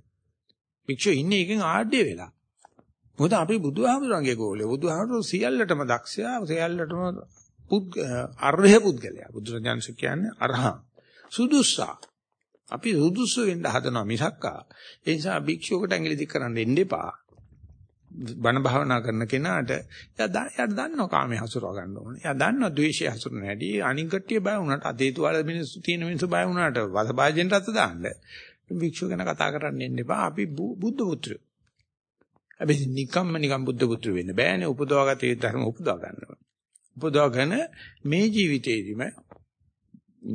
භික්ෂුව ඉන්නේ එකෙන් ආඩ්‍ය වෙලා. මොකද අපි බුදුහාමුදුරන්ගේ ගෝලේ. බුදුහාමුදුරු සියල්ලටම දක්ෂයා, සියල්ලටම පුද් අරහ පුද්ගලයා. බුදුරජාණන් කියන්නේ අරහං. සුදුස්සා. අපි සුදුසු වෙන්න හදනවා මිසක්කා. ඒ නිසා භික්ෂුවකට ඇඟිලි දික් කරන්න එන්න එපා. බණ භාවනා කරන කෙනාට එයා එයාට දන්නවා කාමයේ හසුරව ගන්න ඕනේ. එයා දන්නවා ද්වේෂය හසුරන හැටි. අනික් කට්ටිය බය වුණාට අතේතු වල මිනිස්සු තියෙන මිනිස්සු බය වුණාට වසභාජෙන් රත දාන්න. භික්ෂුව ගැන කතා කරන්න එන්න එපා. අපි බුද්ධ පුත්‍රයෝ. හැබැයි නිකම්ම නිකම් බුද්ධ පුත්‍ර වෙන්න බෑනේ. උපදවාගත්තේ ධර්ම උපදවා ගන්නවා. උපදවාගෙන මේ ජීවිතේදීම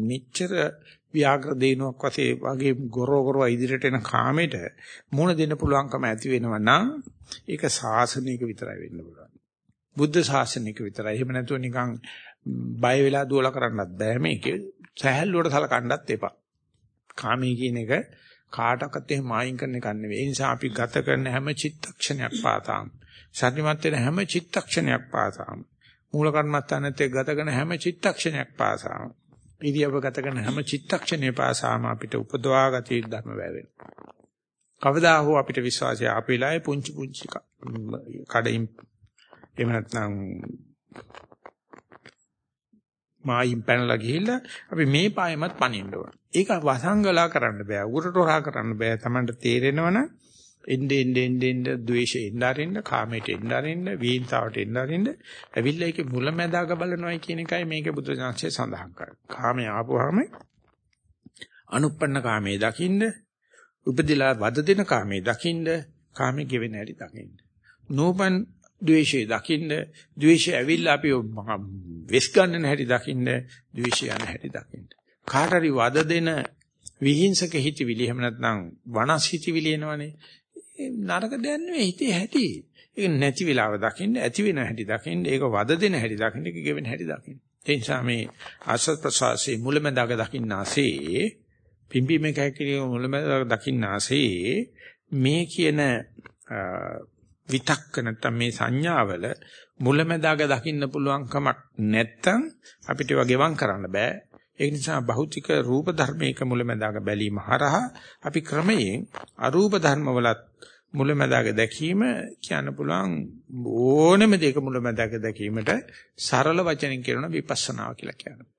මෙච්චර ව්‍යාග්‍ර දේනුවක් වශයෙන් වගේ ගොරෝ ගොරෝ ඉදිරියට එන කාමෙට මුණ දෙන්න පුළුවන්කම ඇති වෙනවා නම් ඒක සාසනික විතරයි වෙන්න පුළුවන්. බුද්ධ ශාසනික විතරයි. එහෙම නැතුව නිකන් බය වෙලා දුවලා කරන්නත් බෑ මේක. සහැල්ලුවට සලකන්නත් එපා. කාමී කියන එක කාටවත් එහෙම මායින් කරන එකක් නෙවෙයි. ඒ නිසා අපි ගත කරන හැම චිත්තක්ෂණයක් පාතාම්. සතිමත් වෙන හැම චිත්තක්ෂණයක් පාතාම්. මූල කර්මස්ථානෙත් ගත කරන හැම චිත්තක්ෂණයක් පාසාම ඉරියව්ව ගත කරන හැම චිත්තක්ෂණේ පාසාම අපිට උපදවා ගතිය ධර්ම වැවෙනවා. කවදා හෝ අපිට විශ්වාසය ආපෙලායේ පුංචි පුංචි කඩින් එහෙම නැත්නම් මායිම් පැනලා ගිහිල්ලා අපි මේ පායෙමත් පනින්න ඕන. ඒක වසංගලා කරන්න බෑ. උගුරට හොරා කරන්න බෑ. Tamanට තේරෙනවනේ එnde ende ende ende ද්වේෂෙ එnderින්න කාමයට එnderින්න වීන්තාවට එnderින්න ඇවිල්ලා ඒකේ මුලැමැදාක බලනවායි කියන එකයි මේක බුදුසසුනේ සඳහන් කරන්නේ. කාමයේ ආපුවාම අනුප්පන්න කාමයේ දකින්න උපදිලා වද දෙන කාමයේ දකින්න කාමයේ ගෙවෙන හැටි දකින්න. නෝපන් ද්වේෂය දකින්න ද්වේෂය ඇවිල්ලා අපි වෙස් ගන්න හැටි දකින්න ද්වේෂය යන හැටි දකින්න. කාට හරි වද දෙන විහිංසක හිතවිලි එහෙම නැත්නම් වනස් හිතවිලි එනවනේ නරක දෙයක් නෙවෙයි හිතේ හැටි. ඒක නැති වෙලාව දකින්න, ඇති වෙන හැටි දකින්න, ඒක වද දෙන හැටි දකින්න, ඒක ගෙවෙන හැටි දකින්න. ඒ නිසා මේ ආසත් ප්‍රසවාසයේ මුලමඳාක දකින්නාසේ, පිම්බීමේ කැකිලිය මුලමඳාක දකින්නාසේ මේ කියන විතක්ක නැත්නම් මේ සංඥාවල මුලමඳාක දකින්න පුළුවන් කමක් නැත්තම් අපිට ඒවා ගෙවම් කරන්න බෑ. ඒ නිසා භෞතික රූප ධර්මයක මුලමඳාක බැලීම හරහා අපි ක්‍රමයෙන් අරූප ධර්මවලත් මුලැමැදාක දැකීම කියන්න පුළුවන් ඕනෙම දෙයක මුලැමැදාක දැකීමට සරල වචනෙන් කියනවා විපස්සනාව කියලා කියනවා.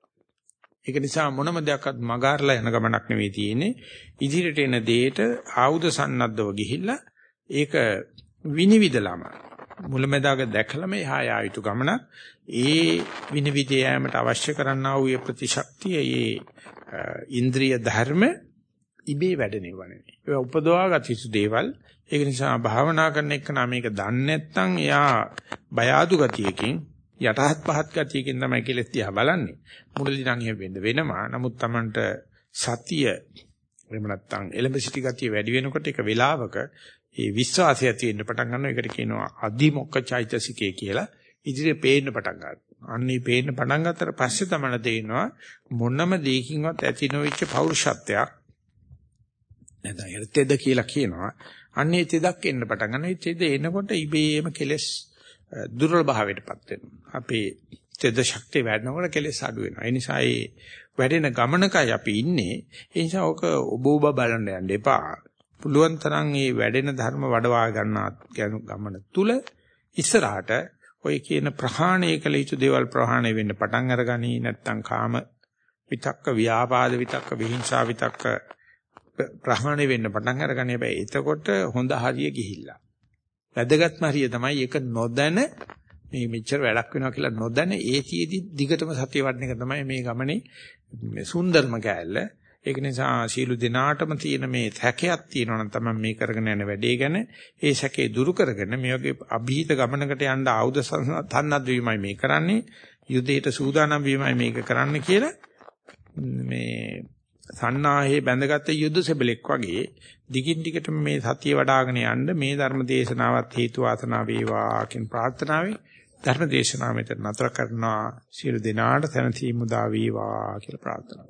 ඒක නිසා මොනම දෙයක්වත් මගාරලා යන ගමනක් නෙවෙයි තියෙන්නේ. ඉදිරියට එන දෙයට ආයුධ සන්නද්ධව ගිහිල්ලා ඒක විනිවිදලම මුලැමැදාක දැකලම එහා යා යුතු ගමන ඒ විනිවිද යෑමට අවශ්‍ය කරන්නා වූ ප්‍රතිශක්තිය ඒ ඉන්ද්‍රිය ධර්ම ඉබේ වැඩෙනව නෙවෙයි. ඒ උපදවාගත් යුතු දේවල් ඒක නිසා භාවනා කරන එක නම් මේක දන්නේ නැත්නම් එයා බය ආදු ගතියකින් යටහත් පහත් ගතියකින් තමයි කෙලෙස් දිහා බලන්නේ. මුලදී නම් එහෙම වෙන්න වෙනවා. නමුත් Tamanට සතිය එහෙම නැත්නම් එලඹ සිටි ගතිය වැඩි වෙනකොට ඒක වෙලාවක ඒ විශ්වාසය ඇති වෙන්න පටන් ගන්නවා. ඒකට කියනවා අදිමොක්ක චෛතසිකය කියලා. ඉදිරියේ පේන්න පටන් ගන්නවා. අන්නේ පේන්න පටන් ගත්තට පස්සේ තමයි තේරෙනවා මොනම දෙයකින්වත් ඇති නොවිච්ච පෞරුෂත්වයක් නැත්නම් එර්තෙද කියලා කියනවා. අන්නේ තෙදක් එන්න පටන් ගන්නවා. ඒ තෙද එනකොට ඉබේම කෙලස් දුර්වල භාවයටපත් වෙනවා. අපේ තෙද ශක්තිය වැඩනකොට කෙලෙස් අඩු වෙනවා. ඒ නිසා ඒ වැඩෙන ගමනකයි අපි ඉන්නේ. ඒ නිසා ඔක ඔබ ඔබ බලන්න යන්න එපා. පුළුවන් තරම් මේ වැඩෙන ධර්ම වඩවා ගන්න ගමන තුල ඉස්සරහට ඔය කියන ප්‍රහාණය කළ යුතු දේවල් ප්‍රහාණය වෙන්න පටන් අරගනි නැත්නම් කාම විතක්ක ව්‍යාපාද විතක්ක විහිංසා විතක්ක ප්‍රහාණය වෙන්න පටන් අරගනි හැබැයි එතකොට හොඳ හරිය ගිහිල්ලා. වැදගත්ම හරිය තමයි ඒක නොදැන මේ මෙච්චර වැඩක් වෙනවා කියලා නොදැන ඒතියෙදි දිගටම සතිය වඩන එක තමයි මේ ගමනේ සුන්දරම කෑල්ල. ඒක නිසා සීළු දිනාටම තියෙන මේ සැකයක් තියෙනවා නම් තමයි මේ කරගෙන යන වැඩේ ගැන. ඒ සැකේ දුරු කරගෙන මේ වගේ අභීත ගමනකට යන්න ආයුධ තන්නත් වීමයි මේ කරන්නේ. යුදයට සූදානම් වීමයි මේක කරන්න කියලා මේ සන්නාහේ බැඳගත් යුද්ධ සෙබලෙක් වගේ දිගින් දිගටම මේ සතිය වඩ아가න යන්න මේ ධර්ම දේශනාවත් හේතු වාසනා වේවා කියන ප්‍රාර්ථනාවෙන් ධර්ම දේශනාව මෙතන නතර කරනවා. සියලු දෙනාට තනති මුදා වේවා කියලා ප්‍රාර්ථනා.